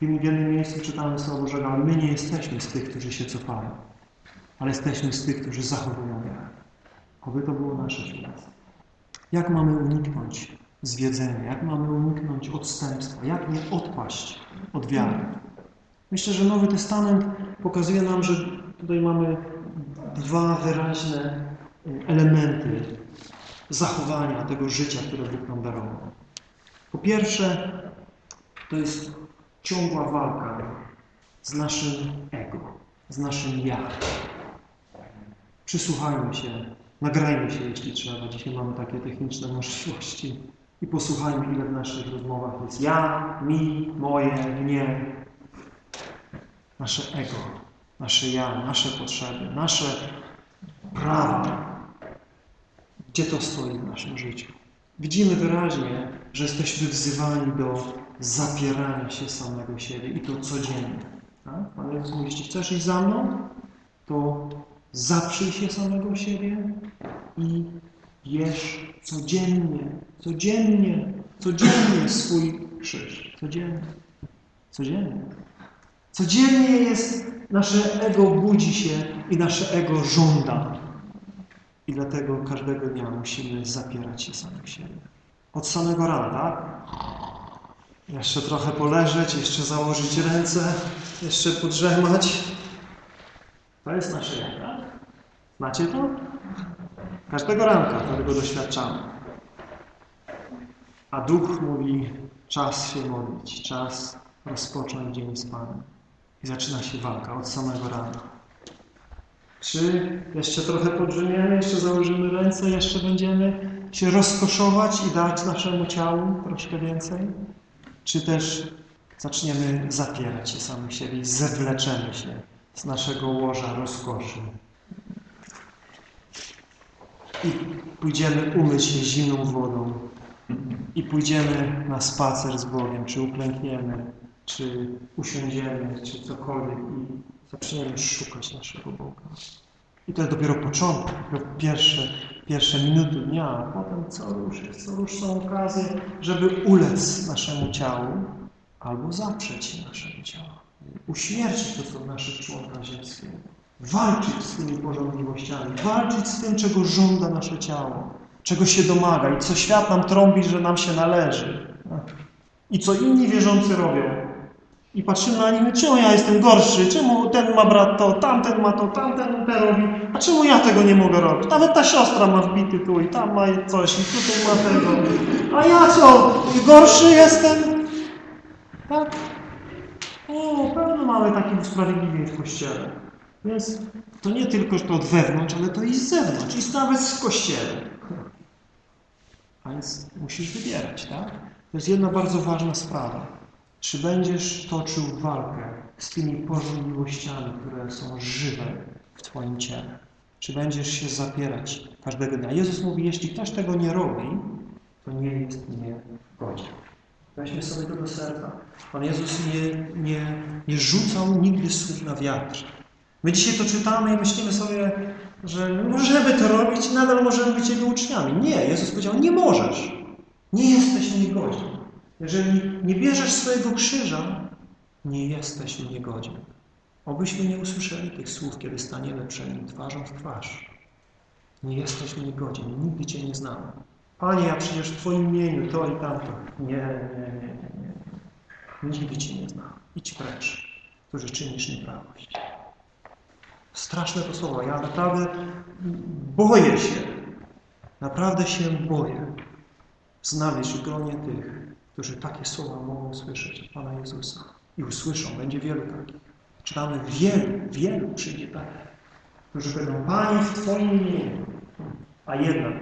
W jednym miejscu czytamy Słowo Bożego, ale my nie jesteśmy z tych, którzy się cofają, ale jesteśmy z tych, którzy zachowują wiarę. Oby to było nasze świadectwo. Jak mamy uniknąć zwiedzenia? Jak mamy uniknąć odstępstwa? Jak nie odpaść od wiary? Myślę, że Nowy Testament pokazuje nam, że tutaj mamy dwa wyraźne elementy zachowania tego życia, które Bóg nam darował. Po pierwsze, to jest ciągła walka z naszym ego. z naszym ja. Przysłuchajmy się, nagrajmy się, jeśli trzeba. Dzisiaj mamy takie techniczne możliwości. I posłuchajmy, ile w naszych rozmowach jest ja, mi, moje, mnie. Nasze ego, nasze ja, nasze potrzeby, nasze prawa. Gdzie to stoi w naszym życiu? Widzimy wyraźnie, że jesteśmy wzywani do zapierania się samego siebie i to codziennie. Tak? Pan Jezus mówi, jeśli chcesz iść za mną, to zaprzyj się samego siebie i bierz codziennie, codziennie, codziennie swój krzyż. Codziennie. Codziennie. Codziennie jest, nasze ego budzi się i nasze ego żąda. I dlatego każdego dnia musimy zapierać się samych siebie. Od samego rana, tak? Jeszcze trochę poleżeć, jeszcze założyć ręce, jeszcze podrzemać. To jest nasze ja, tak? Macie to? Każdego ranka tego doświadczamy. A Duch mówi, czas się modlić, czas rozpocząć dzień z Panem. I zaczyna się walka od samego rana. Czy jeszcze trochę podrzymiemy, jeszcze założymy ręce, jeszcze będziemy się rozkoszować i dać naszemu ciału troszkę więcej? Czy też zaczniemy zapierać się samych siebie i zewleczemy się z naszego łoża rozkoszy? I pójdziemy umyć się zimną wodą. I pójdziemy na spacer z Bogiem, czy uklękniemy, czy usiądziemy, czy cokolwiek zaczniemy szukać naszego Boga. I to jest dopiero początek, dopiero pierwsze, pierwsze minuty dnia, a potem co rusz jest, co rusz są okazje, żeby ulec naszemu ciału albo zaprzeć naszego ciała, uśmiercić to, co w naszych członkach ziemskich walczyć z tymi porządliwościami, walczyć z tym, czego żąda nasze ciało, czego się domaga i co świat nam trąbi, że nam się należy. I co inni wierzący robią. I patrzymy na nich, czemu ja jestem gorszy, czemu ten ma brat to, tamten ma to, tamten to robi, a czemu ja tego nie mogę robić? Nawet ta siostra ma wbity tu i tam ma coś i tutaj ma tego. A ja co, gorszy jestem? Tak? O, pewno mamy takich usprawiedliwień w Kościele. Więc to nie tylko to od wewnątrz, ale to i z zewnątrz, i nawet w Kościele. A więc musisz wybierać, tak? To jest jedna bardzo ważna sprawa. Czy będziesz toczył walkę z tymi porządliwościami, które są żywe w Twoim ciele? Czy będziesz się zapierać każdego dnia? Jezus mówi, jeśli ktoś tego nie robi, to nie jest mnie godzien. Weźmy sobie to do serca. Pan Jezus nie, nie, nie rzucał nigdy słów na wiatr. My dzisiaj to czytamy i myślimy sobie, że możemy to robić nadal możemy być Jego uczniami. Nie, Jezus powiedział, nie możesz. Nie jesteś mnie godzien. Jeżeli nie bierzesz swojego krzyża, nie jesteś mnie godzien. Obyśmy nie usłyszeli tych słów, kiedy staniemy przed Nim twarzą w twarz. Nie jesteś mnie godzien, nigdy Cię nie znam. Panie, ja przecież w Twoim imieniu to i tamto. Nie, nie, nie, nie, nie. Nigdy Cię nie znam. Idź precz, którzy czynisz nieprawość. Straszne to słowo. Ja naprawdę boję się, naprawdę się boję znaleźć w gronie tych, którzy takie słowa mogą słyszeć od Pana Jezusa. I usłyszą, będzie wielu takich. Czytamy, wielu, wielu przyjdzie takich, którzy będą, Panie, w Twoim imieniu. A jednak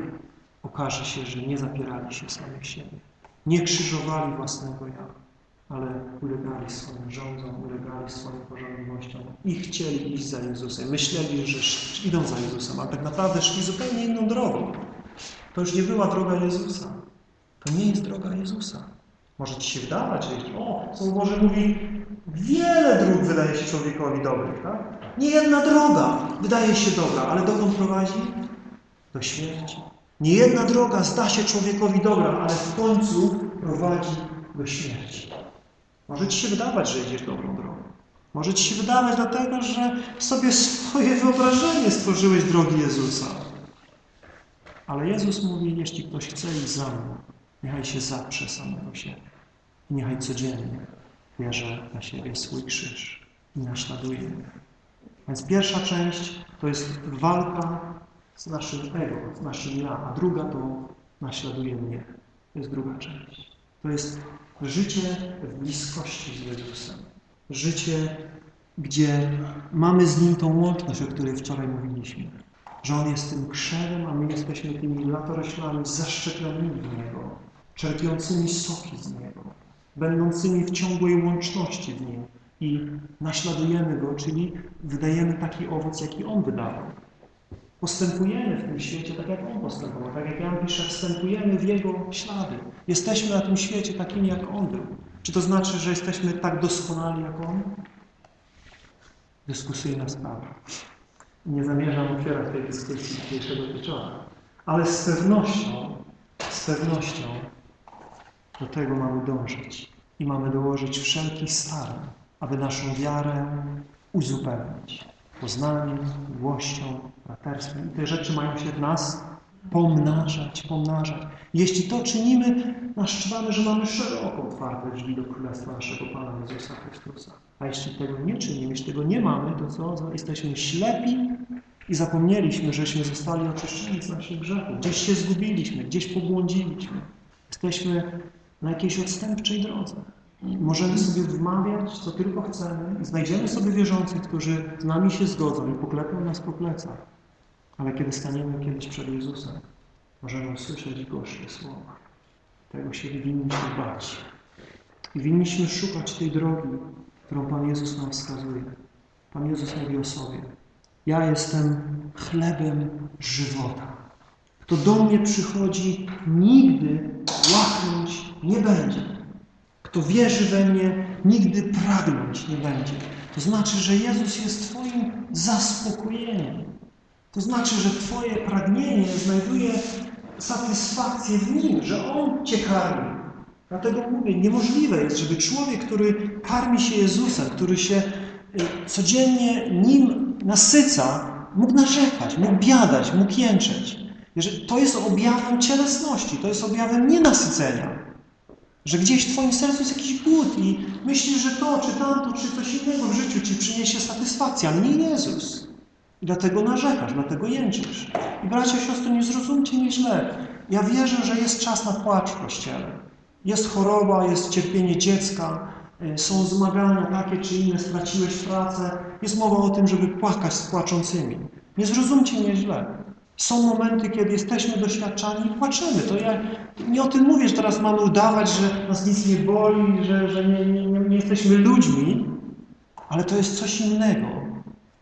okaże się, że nie zapierali się samych siebie. Nie krzyżowali własnego ja ale ulegali swoim rządzom, ulegali swoim porządliwościom i chcieli iść za Jezusem. Myśleli, że idą za Jezusem, ale tak naprawdę szli zupełnie inną drogą. To już nie była droga Jezusa. To nie jest droga Jezusa. Może ci się wydawać, że o, co Boże mówi, wiele dróg wydaje się człowiekowi dobrych, tak? Nie jedna droga wydaje się dobra, ale dokąd prowadzi? Do śmierci. Nie jedna droga zda się człowiekowi dobra, ale w końcu prowadzi do śmierci. Może ci się wydawać, że idziesz dobrą drogą. Może ci się wydawać dlatego, że sobie swoje wyobrażenie stworzyłeś drogi Jezusa. Ale Jezus mówi, jeśli ktoś chce iść za mną, niechaj się zaprze samego siebie. I niechaj codziennie bierze na siebie swój krzyż i naśladuje mnie. Więc pierwsza część to jest walka z naszym ego, z naszym ja, a druga to naśladuje mnie. To jest druga część. To jest życie w bliskości z Jezusem. Życie gdzie mamy z Nim tą łączność, o której wczoraj mówiliśmy. Że On jest tym krzewem, a my jesteśmy tymi latoroślami zaszczepionymi w Niego, czerpiącymi soki z Niego, będącymi w ciągłej łączności w Nim i naśladujemy Go, czyli wydajemy taki owoc, jaki On wydawał. Postępujemy w tym świecie tak, jak On postępował. Tak jak Jan pisze, wstępujemy w Jego ślady. Jesteśmy na tym świecie takimi, jak On był. Czy to znaczy, że jesteśmy tak doskonali, jak On? Dyskusyjna sprawa. Nie zamierzam otwierać tej dyskusji dzisiejszego wieczora. Ale z pewnością, z pewnością do tego mamy dążyć. I mamy dołożyć wszelkich starań, aby naszą wiarę uzupełnić poznaniem, miłością, braterstwem. I te rzeczy mają się w nas pomnażać, pomnażać. Jeśli to czynimy, naszczywamy, że mamy szeroko otwarte drzwi do Królestwa naszego Pana Jezusa Chrystusa. A jeśli tego nie czynimy, jeśli tego nie mamy, to co? Jesteśmy ślepi i zapomnieliśmy, żeśmy zostali oczyszczeni z naszych grzechów. Gdzieś się zgubiliśmy, gdzieś pobłądziliśmy. Jesteśmy na jakiejś odstępczej drodze. Możemy sobie wmawiać, co tylko chcemy znajdziemy sobie wierzących, którzy z nami się zgodzą i poklepią nas po plecach. Ale kiedy staniemy kiedyś przed Jezusem, możemy usłyszeć gorzkie słowa. Tego się winniśmy bać. I winniśmy szukać tej drogi, którą Pan Jezus nam wskazuje. Pan Jezus mówi o sobie. Ja jestem chlebem żywota. Kto do mnie przychodzi, nigdy łaknąć nie będzie. Kto wierzy we mnie, nigdy pragnąć nie będzie. To znaczy, że Jezus jest Twoim zaspokojeniem. To znaczy, że Twoje pragnienie znajduje satysfakcję w Nim, że On Cię karmi. Dlatego mówię, niemożliwe jest, żeby człowiek, który karmi się Jezusem, który się y, codziennie Nim nasyca, mógł narzekać, mógł biadać, mógł jęczeć. To jest objawem cielesności, to jest objawem nienasycenia. Że gdzieś w Twoim sercu jest jakiś głód i myślisz, że to, czy tamto, czy coś innego w życiu Ci przyniesie satysfakcję, a nie Jezus. I dlatego narzekasz, dlatego jęczysz. I bracia, siostry, nie zrozumcie mnie źle. Ja wierzę, że jest czas na płacz w Kościele. Jest choroba, jest cierpienie dziecka, y, są zmagania takie czy inne, straciłeś pracę. Jest mowa o tym, żeby płakać z płaczącymi. Nie zrozumcie mnie źle. Są momenty, kiedy jesteśmy doświadczani i płaczemy. To ja nie o tym mówię, że teraz mamy udawać, że nas nic nie boli, że, że nie, nie, nie jesteśmy ludźmi, ale to jest coś innego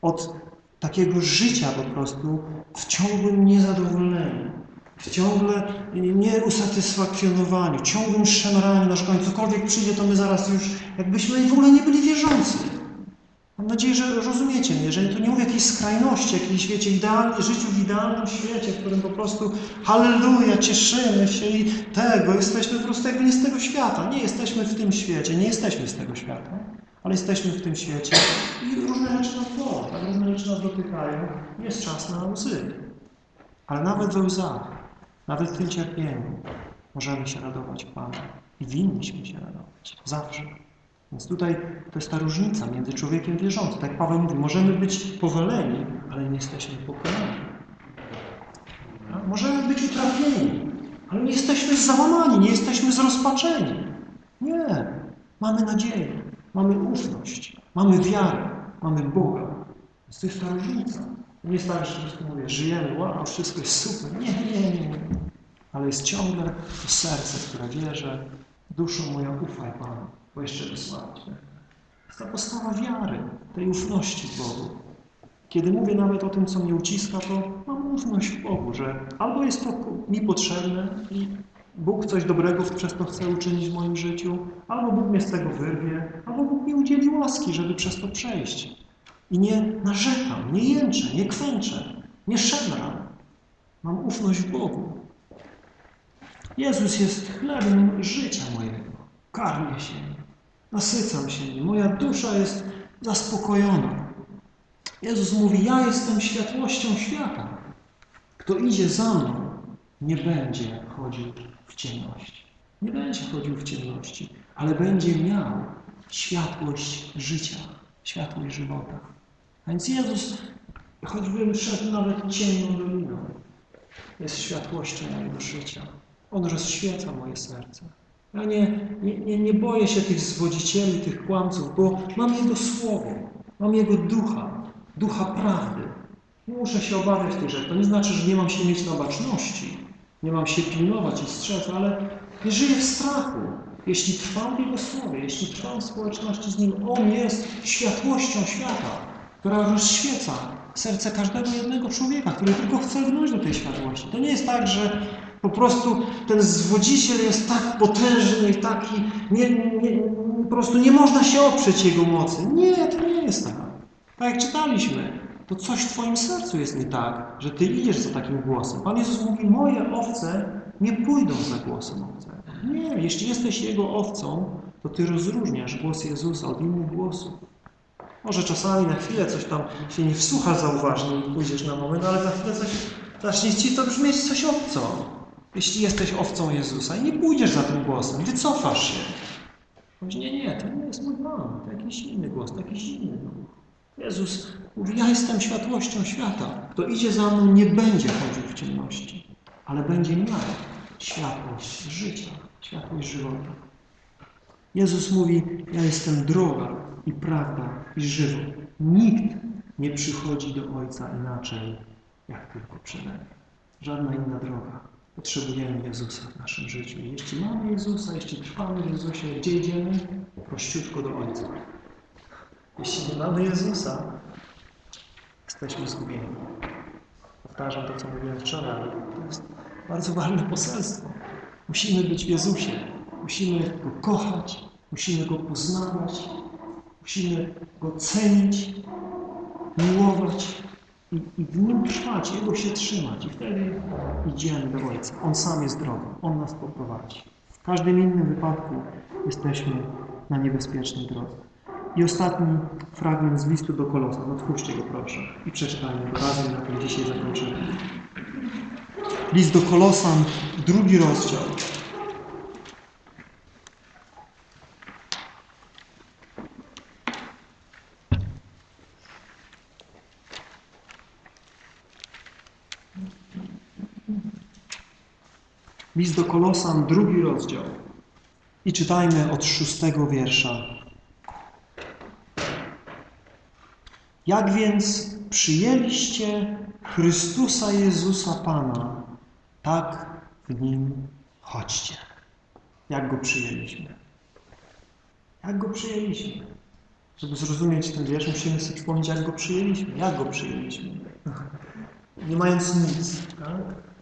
od takiego życia po prostu w ciągłym niezadowoleniu, w ciągle nieusatysfakcjonowaniu, ciągłym szemraniu szkoleniu. Cokolwiek przyjdzie, to my zaraz już, jakbyśmy w ogóle nie byli wierzący. Mam nadzieję, że rozumiecie mnie, że tu nie mówię o jakiejś skrajności, jakiejś, wiecie, życiu w idealnym świecie, w którym po prostu halleluja, cieszymy się i tego, jesteśmy po prostu jakby nie z tego świata. Nie jesteśmy w tym świecie, nie jesteśmy z tego świata, ale jesteśmy w tym świecie i różne rzeczy nas bolą, różne rzeczy nas dotykają. Jest czas na łzy. Ale nawet we łzach, nawet w tym cierpieniu możemy się radować Panu i winniśmy się radować. Zawsze. Więc tutaj to jest ta różnica między człowiekiem wierzącym. Tak Paweł mówi, możemy być powaleni, ale nie jesteśmy pokonani. Możemy być utrapieni, ale nie jesteśmy załamani, nie jesteśmy zrozpaczeni. Nie. Mamy nadzieję, mamy ufność, mamy wiarę, mamy Boga. Więc to jest ta różnica. Nie jest tak, że prostu mówię, żyjemy, wow, wszystko jest super. Nie, nie, nie. Ale jest ciągle to serce, które wierzy, duszą moja ufaj Panu bo jeszcze wysłać. Jest ta postawa wiary, tej ufności w Bogu. Kiedy mówię nawet o tym, co mnie uciska, to mam ufność w Bogu, że albo jest to mi potrzebne i Bóg coś dobrego przez to chce uczynić w moim życiu, albo Bóg mnie z tego wyrwie, albo Bóg mi udzieli łaski, żeby przez to przejść. I nie narzekam, nie jęczę, nie kwęczę, nie szemram. Mam ufność w Bogu. Jezus jest chlebem życia mojego. Karmię się nasycam się nim, moja dusza jest zaspokojona. Jezus mówi, ja jestem światłością świata. Kto idzie za mną, nie będzie chodził w ciemności. Nie będzie chodził w ciemności, ale będzie miał światłość życia, światłość żywota. A więc Jezus, choćbym szedł nawet ciemną doliną, jest światłością mojego życia. On rozświeca moje serce. Ja nie, nie, nie, nie boję się tych zwodzicieli, tych kłamców, bo mam Jego Słowo. Mam Jego ducha, ducha prawdy. Nie muszę się obawiać tych rzeczy. To nie znaczy, że nie mam się mieć na baczności, nie mam się pilnować i strzec, ale nie żyję w strachu. Jeśli trwam w Jego Słowie, jeśli trwam w społeczności z Nim, On jest światłością świata, która rozświeca serce każdego jednego człowieka, który tylko chce wnąć do tej światłości. To nie jest tak, że po prostu ten zwodziciel jest tak potężny i taki, nie, nie, po prostu nie można się oprzeć Jego mocy. Nie, to nie jest tak. Tak jak czytaliśmy, to coś w Twoim sercu jest nie tak, że Ty idziesz za takim głosem. Pan Jezus mówi, moje owce nie pójdą za głosem owce. Nie, jeśli jesteś Jego owcą, to Ty rozróżniasz głos Jezusa od innych głosów. Może czasami na chwilę coś tam się nie wsłucha zauważnie i pójdziesz na moment, ale na chwilę coś zacznie Ci to brzmieć coś obco. Jeśli jesteś owcą Jezusa i nie pójdziesz za tym głosem, wycofasz się. Powiedz, nie, nie, to nie jest mój Pan, to jakiś inny głos, to jakiś inny. Jezus mówi, ja jestem światłością świata. Kto idzie za mną, nie będzie chodził w ciemności, ale będzie miał światłość życia, światłość żywota. Jezus mówi, ja jestem droga i prawda i żywot. Nikt nie przychodzi do Ojca inaczej, jak tylko przede mną. Żadna inna droga. Potrzebujemy Jezusa w naszym życiu. Jeśli mamy Jezusa, jeśli trwamy w Jezusie, gdzie idziemy? Prościutko do Ojca. Jeśli nie mamy Jezusa, jesteśmy zgubieni. Powtarzam to, co mówiłem wczoraj, ale to jest bardzo ważne poselstwo. Musimy być w Jezusie. Musimy Go kochać, musimy Go poznawać, musimy Go cenić, miłować i, i w Nim trwać, Jego się trzymać. I wtedy idziemy do Ojca. On sam jest drogą, On nas poprowadzi. W każdym innym wypadku jesteśmy na niebezpiecznej drodze. I ostatni fragment z listu do Kolosa. Otwórzcie go proszę i przeczytajmy go razem, na tym dzisiaj zakończymy. List do Kolosan, drugi rozdział. List do Kolosan, drugi rozdział. I czytajmy od szóstego wiersza. Jak więc przyjęliście Chrystusa Jezusa Pana, tak w Nim chodźcie. Jak Go przyjęliśmy? Jak Go przyjęliśmy? Żeby zrozumieć ten wiersz, musimy sobie przypomnieć, jak Go przyjęliśmy. Jak Go przyjęliśmy? Nie mając nic, tak?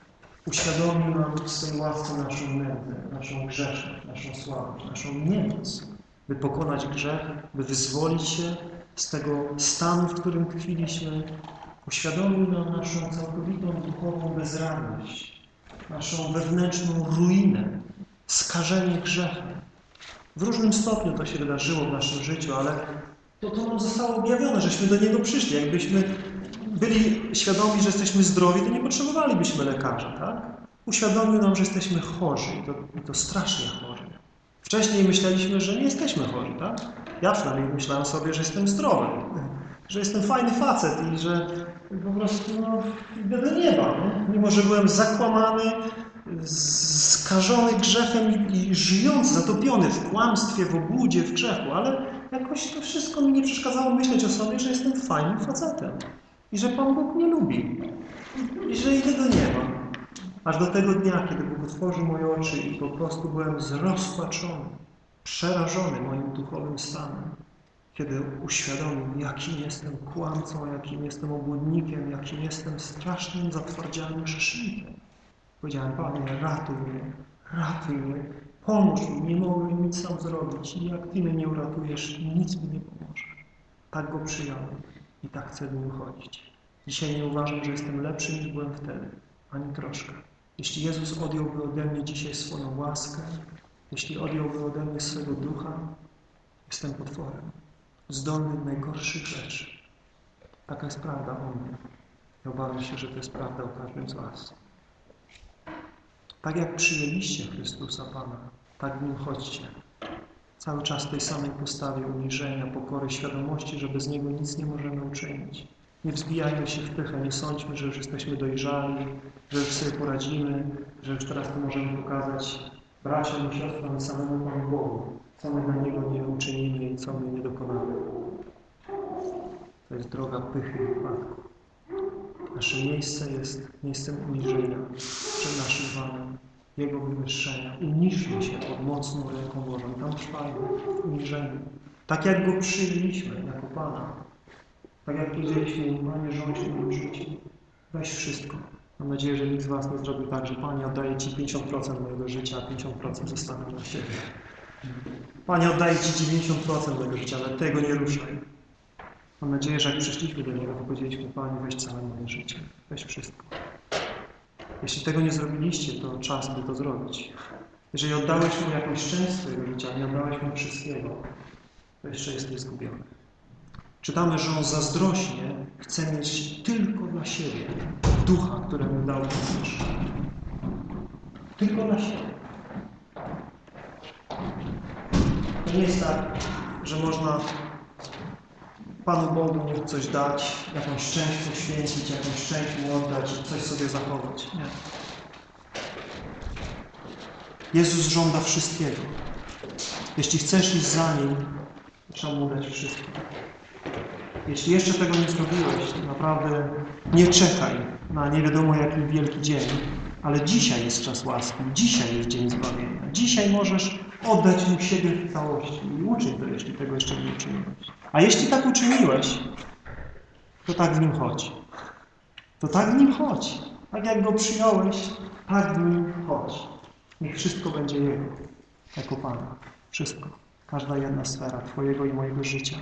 Uświadomił nam w swojej łasce naszą nędzę, naszą grzeszność, naszą słabość, naszą niemoc, by pokonać grzech, by wyzwolić się z tego stanu, w którym tkwiliśmy, uświadomił nam naszą całkowitą duchową bezradność, naszą wewnętrzną ruinę, skażenie grzechem. W różnym stopniu to się wydarzyło w naszym życiu, ale to, to nam zostało objawione, żeśmy do Niego przyszli. Jakbyśmy byli świadomi, że jesteśmy zdrowi, to nie potrzebowalibyśmy lekarza, tak? Uświadomił nam, że jesteśmy chorzy i to, to strasznie chorzy. Wcześniej myśleliśmy, że nie jesteśmy chorzy, tak? Ja przynajmniej myślałem sobie, że jestem zdrowy, że jestem fajny facet i że po prostu no, idę do nieba. Nie? Mimo, że byłem zakłamany, skażony grzechem i, i zatopiony w kłamstwie, w obłudzie, w grzechu, ale jakoś to wszystko mi nie przeszkadzało myśleć o sobie, że jestem fajnym facetem i że Pan Bóg mnie lubi i że idę do nieba. Aż do tego dnia, kiedy Bóg otworzył moje oczy i po prostu byłem zrozpaczony, przerażony moim duchowym stanem, kiedy uświadomił, jakim jestem kłamcą, jakim jestem obłudnikiem, jakim jestem strasznym, zatwardziałym grzesznikiem. Powiedziałem, Panie, ratuj mnie, ratuj mnie, pomóż mi, nie mogę nic sam zrobić i jak Ty mnie nie uratujesz, nic mi nie pomoże. Tak Go przyjąłem i tak chcę w Nim chodzić. Dzisiaj nie uważam, że jestem lepszy niż byłem wtedy, ani troszkę. Jeśli Jezus odjąłby ode mnie dzisiaj swoją łaskę, jeśli odjąłby ode mnie swego ducha, jestem potworem, zdolny do najgorszych rzeczy. Taka jest prawda o mnie. I obawiam się, że to jest prawda o każdym z Was. Tak jak przyjęliście Chrystusa Pana, tak w Nim chodźcie. Cały czas tej samej postawie uniżenia, pokory, świadomości, że bez Niego nic nie możemy uczynić. Nie wzbijajmy się w pychę, nie sądźmy, że już jesteśmy dojrzali, że już sobie poradzimy, że już teraz to możemy pokazać braciom i siostrom samemu Panu Bogu, co my dla Niego nie uczynimy i co my nie dokonamy. To jest droga pychy i upadku. Nasze miejsce jest miejscem uniżenia przed naszym Panem, Jego wywyższenia. Uniżmy się pod mocną ręką Bożą. Tam trwajmy w uniżeniu. Tak jak Go przyjęliśmy jako Pana. Tak jak powiedzieliśmy Panie, rządź moim życiem. Weź wszystko. Mam nadzieję, że nikt z Was nie zrobił tak, że Panie, oddaję Ci 50% mojego życia, a 50% zostawiam dla siebie. Panie, oddaję Ci 90% mojego życia, ale tego nie ruszaj. Mam nadzieję, że jak przyszliśmy do Niego, to powiedzieliśmy, Panie, weź całe moje życie, weź wszystko. Jeśli tego nie zrobiliście, to czas, by to zrobić. Jeżeli oddałeś Mu jakąś część swojego życia, nie oddałeś Mu wszystkiego, to jeszcze jesteś zgubiony. Czytamy, że On zazdrośnie chce mieć tylko dla siebie ducha, któremu dał Mesjasz. Tylko dla siebie. To nie jest tak, że można Panu Bogu coś dać, jakąś część poświęcić, jakąś część Mu oddać i coś sobie zachować. Nie. Jezus żąda wszystkiego. Jeśli chcesz iść za Nim, trzeba Mu dać wszystko. Jeśli jeszcze tego nie zrobiłeś, to naprawdę nie czekaj na nie wiadomo jaki wielki dzień, ale dzisiaj jest czas łaski, dzisiaj jest dzień zbawienia. Dzisiaj możesz oddać Mu siebie w całości i uczyć to, jeśli tego jeszcze nie uczyniłeś. A jeśli tak uczyniłeś, to tak w Nim chodź. To tak w Nim chodź. Tak jak Go przyjąłeś, tak w Nim chodź. Niech wszystko będzie Jego, jako Pana. Wszystko. Każda jedna sfera Twojego i mojego życia.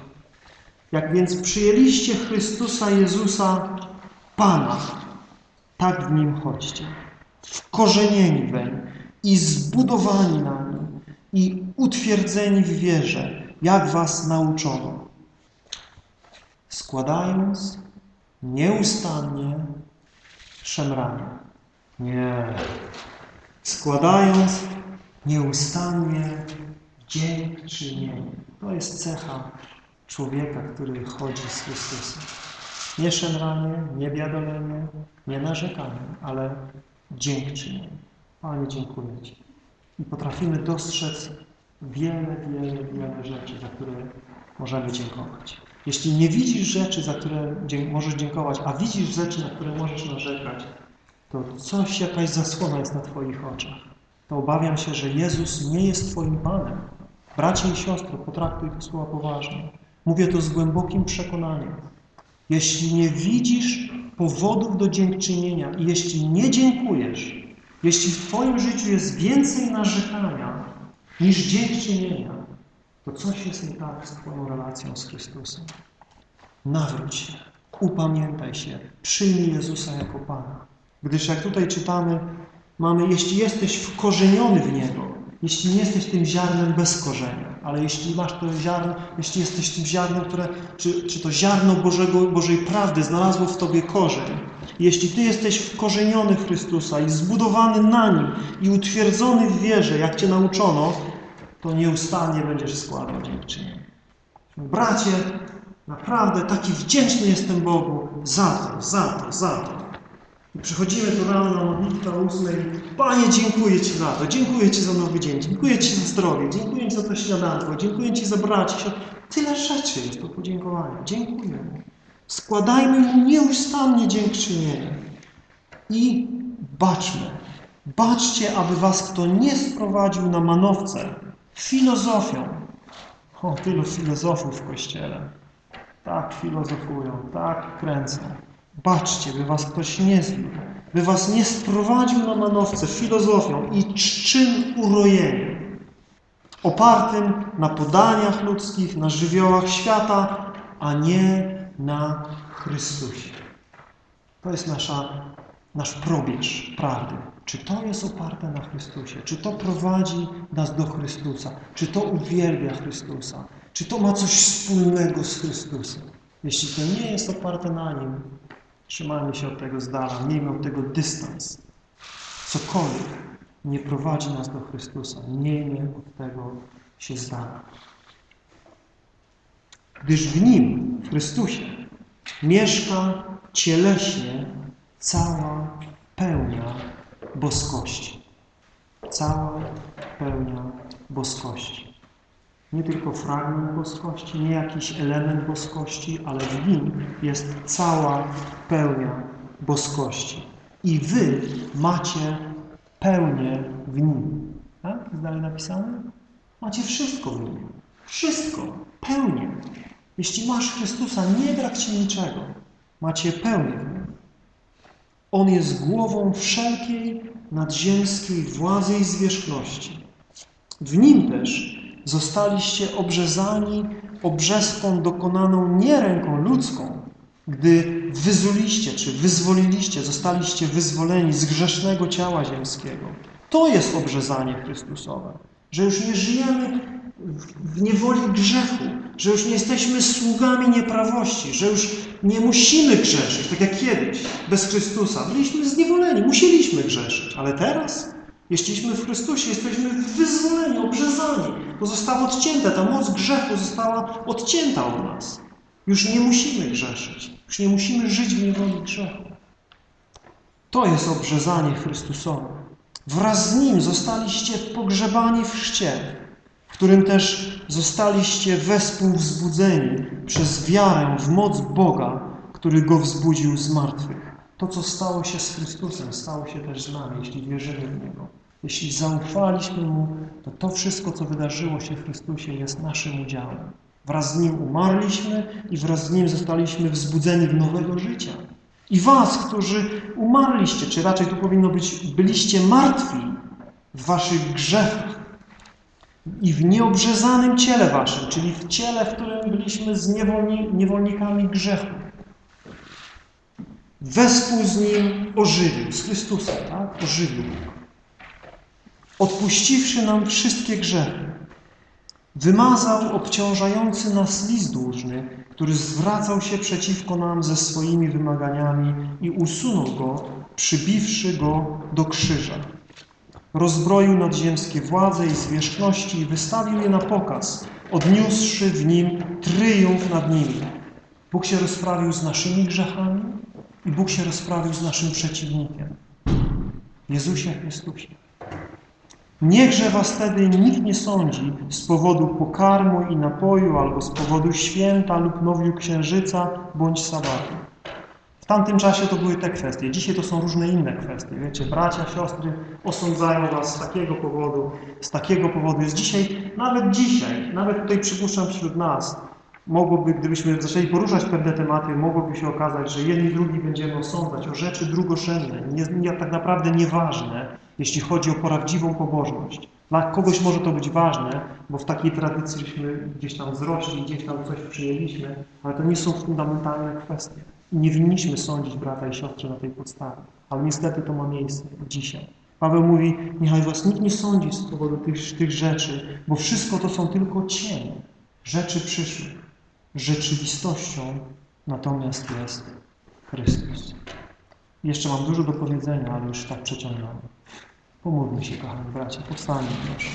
Jak więc przyjęliście Chrystusa Jezusa, Pana, tak w Nim chodźcie. Wkorzenieni weń i zbudowani na i utwierdzeni w wierze, jak was nauczono. Składając nieustannie szemranie. Nie. Składając nieustannie dziękczynienie. To jest cecha człowieka, który chodzi z Chrystusem. Nie szemranie, nie biadolenie, nie narzekanie, ale dziękczynienie. Panie, dziękuję Ci. I potrafimy dostrzec wiele, wiele, wiele rzeczy, za które możemy dziękować. Jeśli nie widzisz rzeczy, za które możesz dziękować, a widzisz rzeczy, na które możesz narzekać, to coś, jakaś zasłona jest na Twoich oczach. To obawiam się, że Jezus nie jest Twoim Panem. Bracie i siostro, potraktuj te słowa poważnie. Mówię to z głębokim przekonaniem. Jeśli nie widzisz powodów do dziękczynienia i jeśli nie dziękujesz, jeśli w Twoim życiu jest więcej narzekania niż dziękczynienia, to coś jest nie tak z Twoją relacją z Chrystusem. Nawróć się, upamiętaj się, przyjmij Jezusa jako Pana. Gdyż jak tutaj czytamy, mamy, jeśli jesteś wkorzeniony w Niego, jeśli nie jesteś tym ziarnem bez korzenia, ale jeśli masz to ziarno, jeśli jesteś tym ziarnem, które, czy, czy to ziarno Bożego, Bożej prawdy znalazło w Tobie korzeń, jeśli Ty jesteś wkorzeniony w Chrystusa i zbudowany na Nim i utwierdzony w wierze, jak Cię nauczono, to nieustannie będziesz składał dziękczynienie. Bracie, naprawdę taki wdzięczny jestem Bogu za to, za to, za to. I przychodzimy tu rano na modlitwę o ósmej. Panie, dziękuję Ci za to, dziękuję Ci za nowy dzień, dziękuję Ci za zdrowie, dziękuję Ci za to śniadanko, dziękuję Ci za braci. Tyle rzeczy jest do podziękowania. Dziękuję. Składajmy Mu nieustannie dziękczynienie. I baczmy. Baczcie, aby was kto nie sprowadził na manowce filozofią. O, tylu filozofów w Kościele. Tak filozofują, tak kręcą. Baczcie, by was ktoś nie zbił, by was nie sprowadził na manowce filozofią i czczym urojeniem, opartym na podaniach ludzkich, na żywiołach świata, a nie na Chrystusie. To jest nasza, nasz probierz prawdy. Czy to jest oparte na Chrystusie? Czy to prowadzi nas do Chrystusa? Czy to uwielbia Chrystusa? Czy to ma coś wspólnego z Chrystusem? Jeśli to nie jest oparte na Nim, trzymajmy się od tego z miejmy od tego dystans. Cokolwiek nie prowadzi nas do Chrystusa, miejmy od tego się z. Gdyż w Nim, w Chrystusie, mieszka cieleśnie cała pełnia boskości. Cała pełnia boskości. Nie tylko fragment boskości, nie jakiś element boskości, ale w Nim jest cała pełnia boskości. I Wy macie pełnię w Nim. Tak? Jest dalej napisane? Macie wszystko w Nim. Wszystko. Pełnię. Jeśli masz Chrystusa, nie brak Ci niczego. Macie pełnię w Nim. On jest głową wszelkiej nadziemskiej władzy i zwierzchności. W Nim też zostaliście obrzezani obrzeską dokonaną nie ręką ludzką, gdy wyzuliście czy wyzwoliliście, zostaliście wyzwoleni z grzesznego ciała ziemskiego. To jest obrzezanie Chrystusowe, że już nie żyjemy w niewoli grzechu, że już nie jesteśmy sługami nieprawości, że już nie musimy grzeszyć, tak jak kiedyś, bez Chrystusa. Byliśmy zniewoleni, musieliśmy grzeszyć, ale teraz, jeśliśmy w Chrystusie, jesteśmy wyzwoleni, obrzezani. To zostało odcięte, ta moc grzechu została odcięta od nas. Już nie musimy grzeszyć, już nie musimy żyć w niewoli grzechu. To jest obrzezanie Chrystusowe. Wraz z Nim zostaliście pogrzebani w chrzcie, w którym też zostaliście wespół wzbudzeni przez wiarę w moc Boga, który Go wzbudził z martwych. To, co stało się z Chrystusem, stało się też z nami, jeśli wierzymy w Niego. Jeśli zaufaliśmy Mu, to to wszystko, co wydarzyło się w Chrystusie, jest naszym udziałem. Wraz z Nim umarliśmy i wraz z Nim zostaliśmy wzbudzeni w nowego życia. I was, którzy umarliście, czy raczej tu powinno być, byliście martwi w waszych grzechach i w nieobrzezanym ciele waszym, czyli w ciele, w którym byliśmy z niewolni, niewolnikami grzechu. Wespół z Nim ożywił, z Chrystusem, tak? Ożywił. Odpuściwszy nam wszystkie grzechy, wymazał obciążający nas list dłużny, który zwracał się przeciwko nam ze swoimi wymaganiami i usunął go, przybiwszy go do krzyża. Rozbroił nadziemskie władze i zwierzchności i wystawił je na pokaz, odniósłszy w nim tryumf nad nimi. Bóg się rozprawił z naszymi grzechami i Bóg się rozprawił z naszym przeciwnikiem. Jezusie Chrystusie. Niechże was wtedy nikt nie sądzi z powodu pokarmu i napoju, albo z powodu święta lub nowiu księżyca, bądź sabatu. W tamtym czasie to były te kwestie. Dzisiaj to są różne inne kwestie. Wiecie, bracia, siostry osądzają was z takiego powodu, z takiego powodu. Jest dzisiaj, nawet dzisiaj, nawet tutaj przypuszczam wśród nas, mogłoby, gdybyśmy zaczęli poruszać pewne tematy, mogłoby się okazać, że jedni drugi będziemy osądzać o rzeczy drugorzędne, nie, nie, tak naprawdę nieważne, jeśli chodzi o prawdziwą pobożność. Dla kogoś może to być ważne, bo w takiej tradycji żeśmy gdzieś tam wzrośli, gdzieś tam coś przyjęliśmy, ale to nie są fundamentalne kwestie. I nie winniśmy sądzić brata i siostry na tej podstawie. Ale niestety to ma miejsce dzisiaj. Paweł mówi, niechaj was nikt nie sądzi z powodu tych, tych rzeczy, bo wszystko to są tylko cienie, rzeczy przyszłych. Rzeczywistością natomiast jest Chrystus. Jeszcze mam dużo do powiedzenia, ale już tak przeciągamy. Pomódlmy się, kochani bracia. Powstańmy, proszę.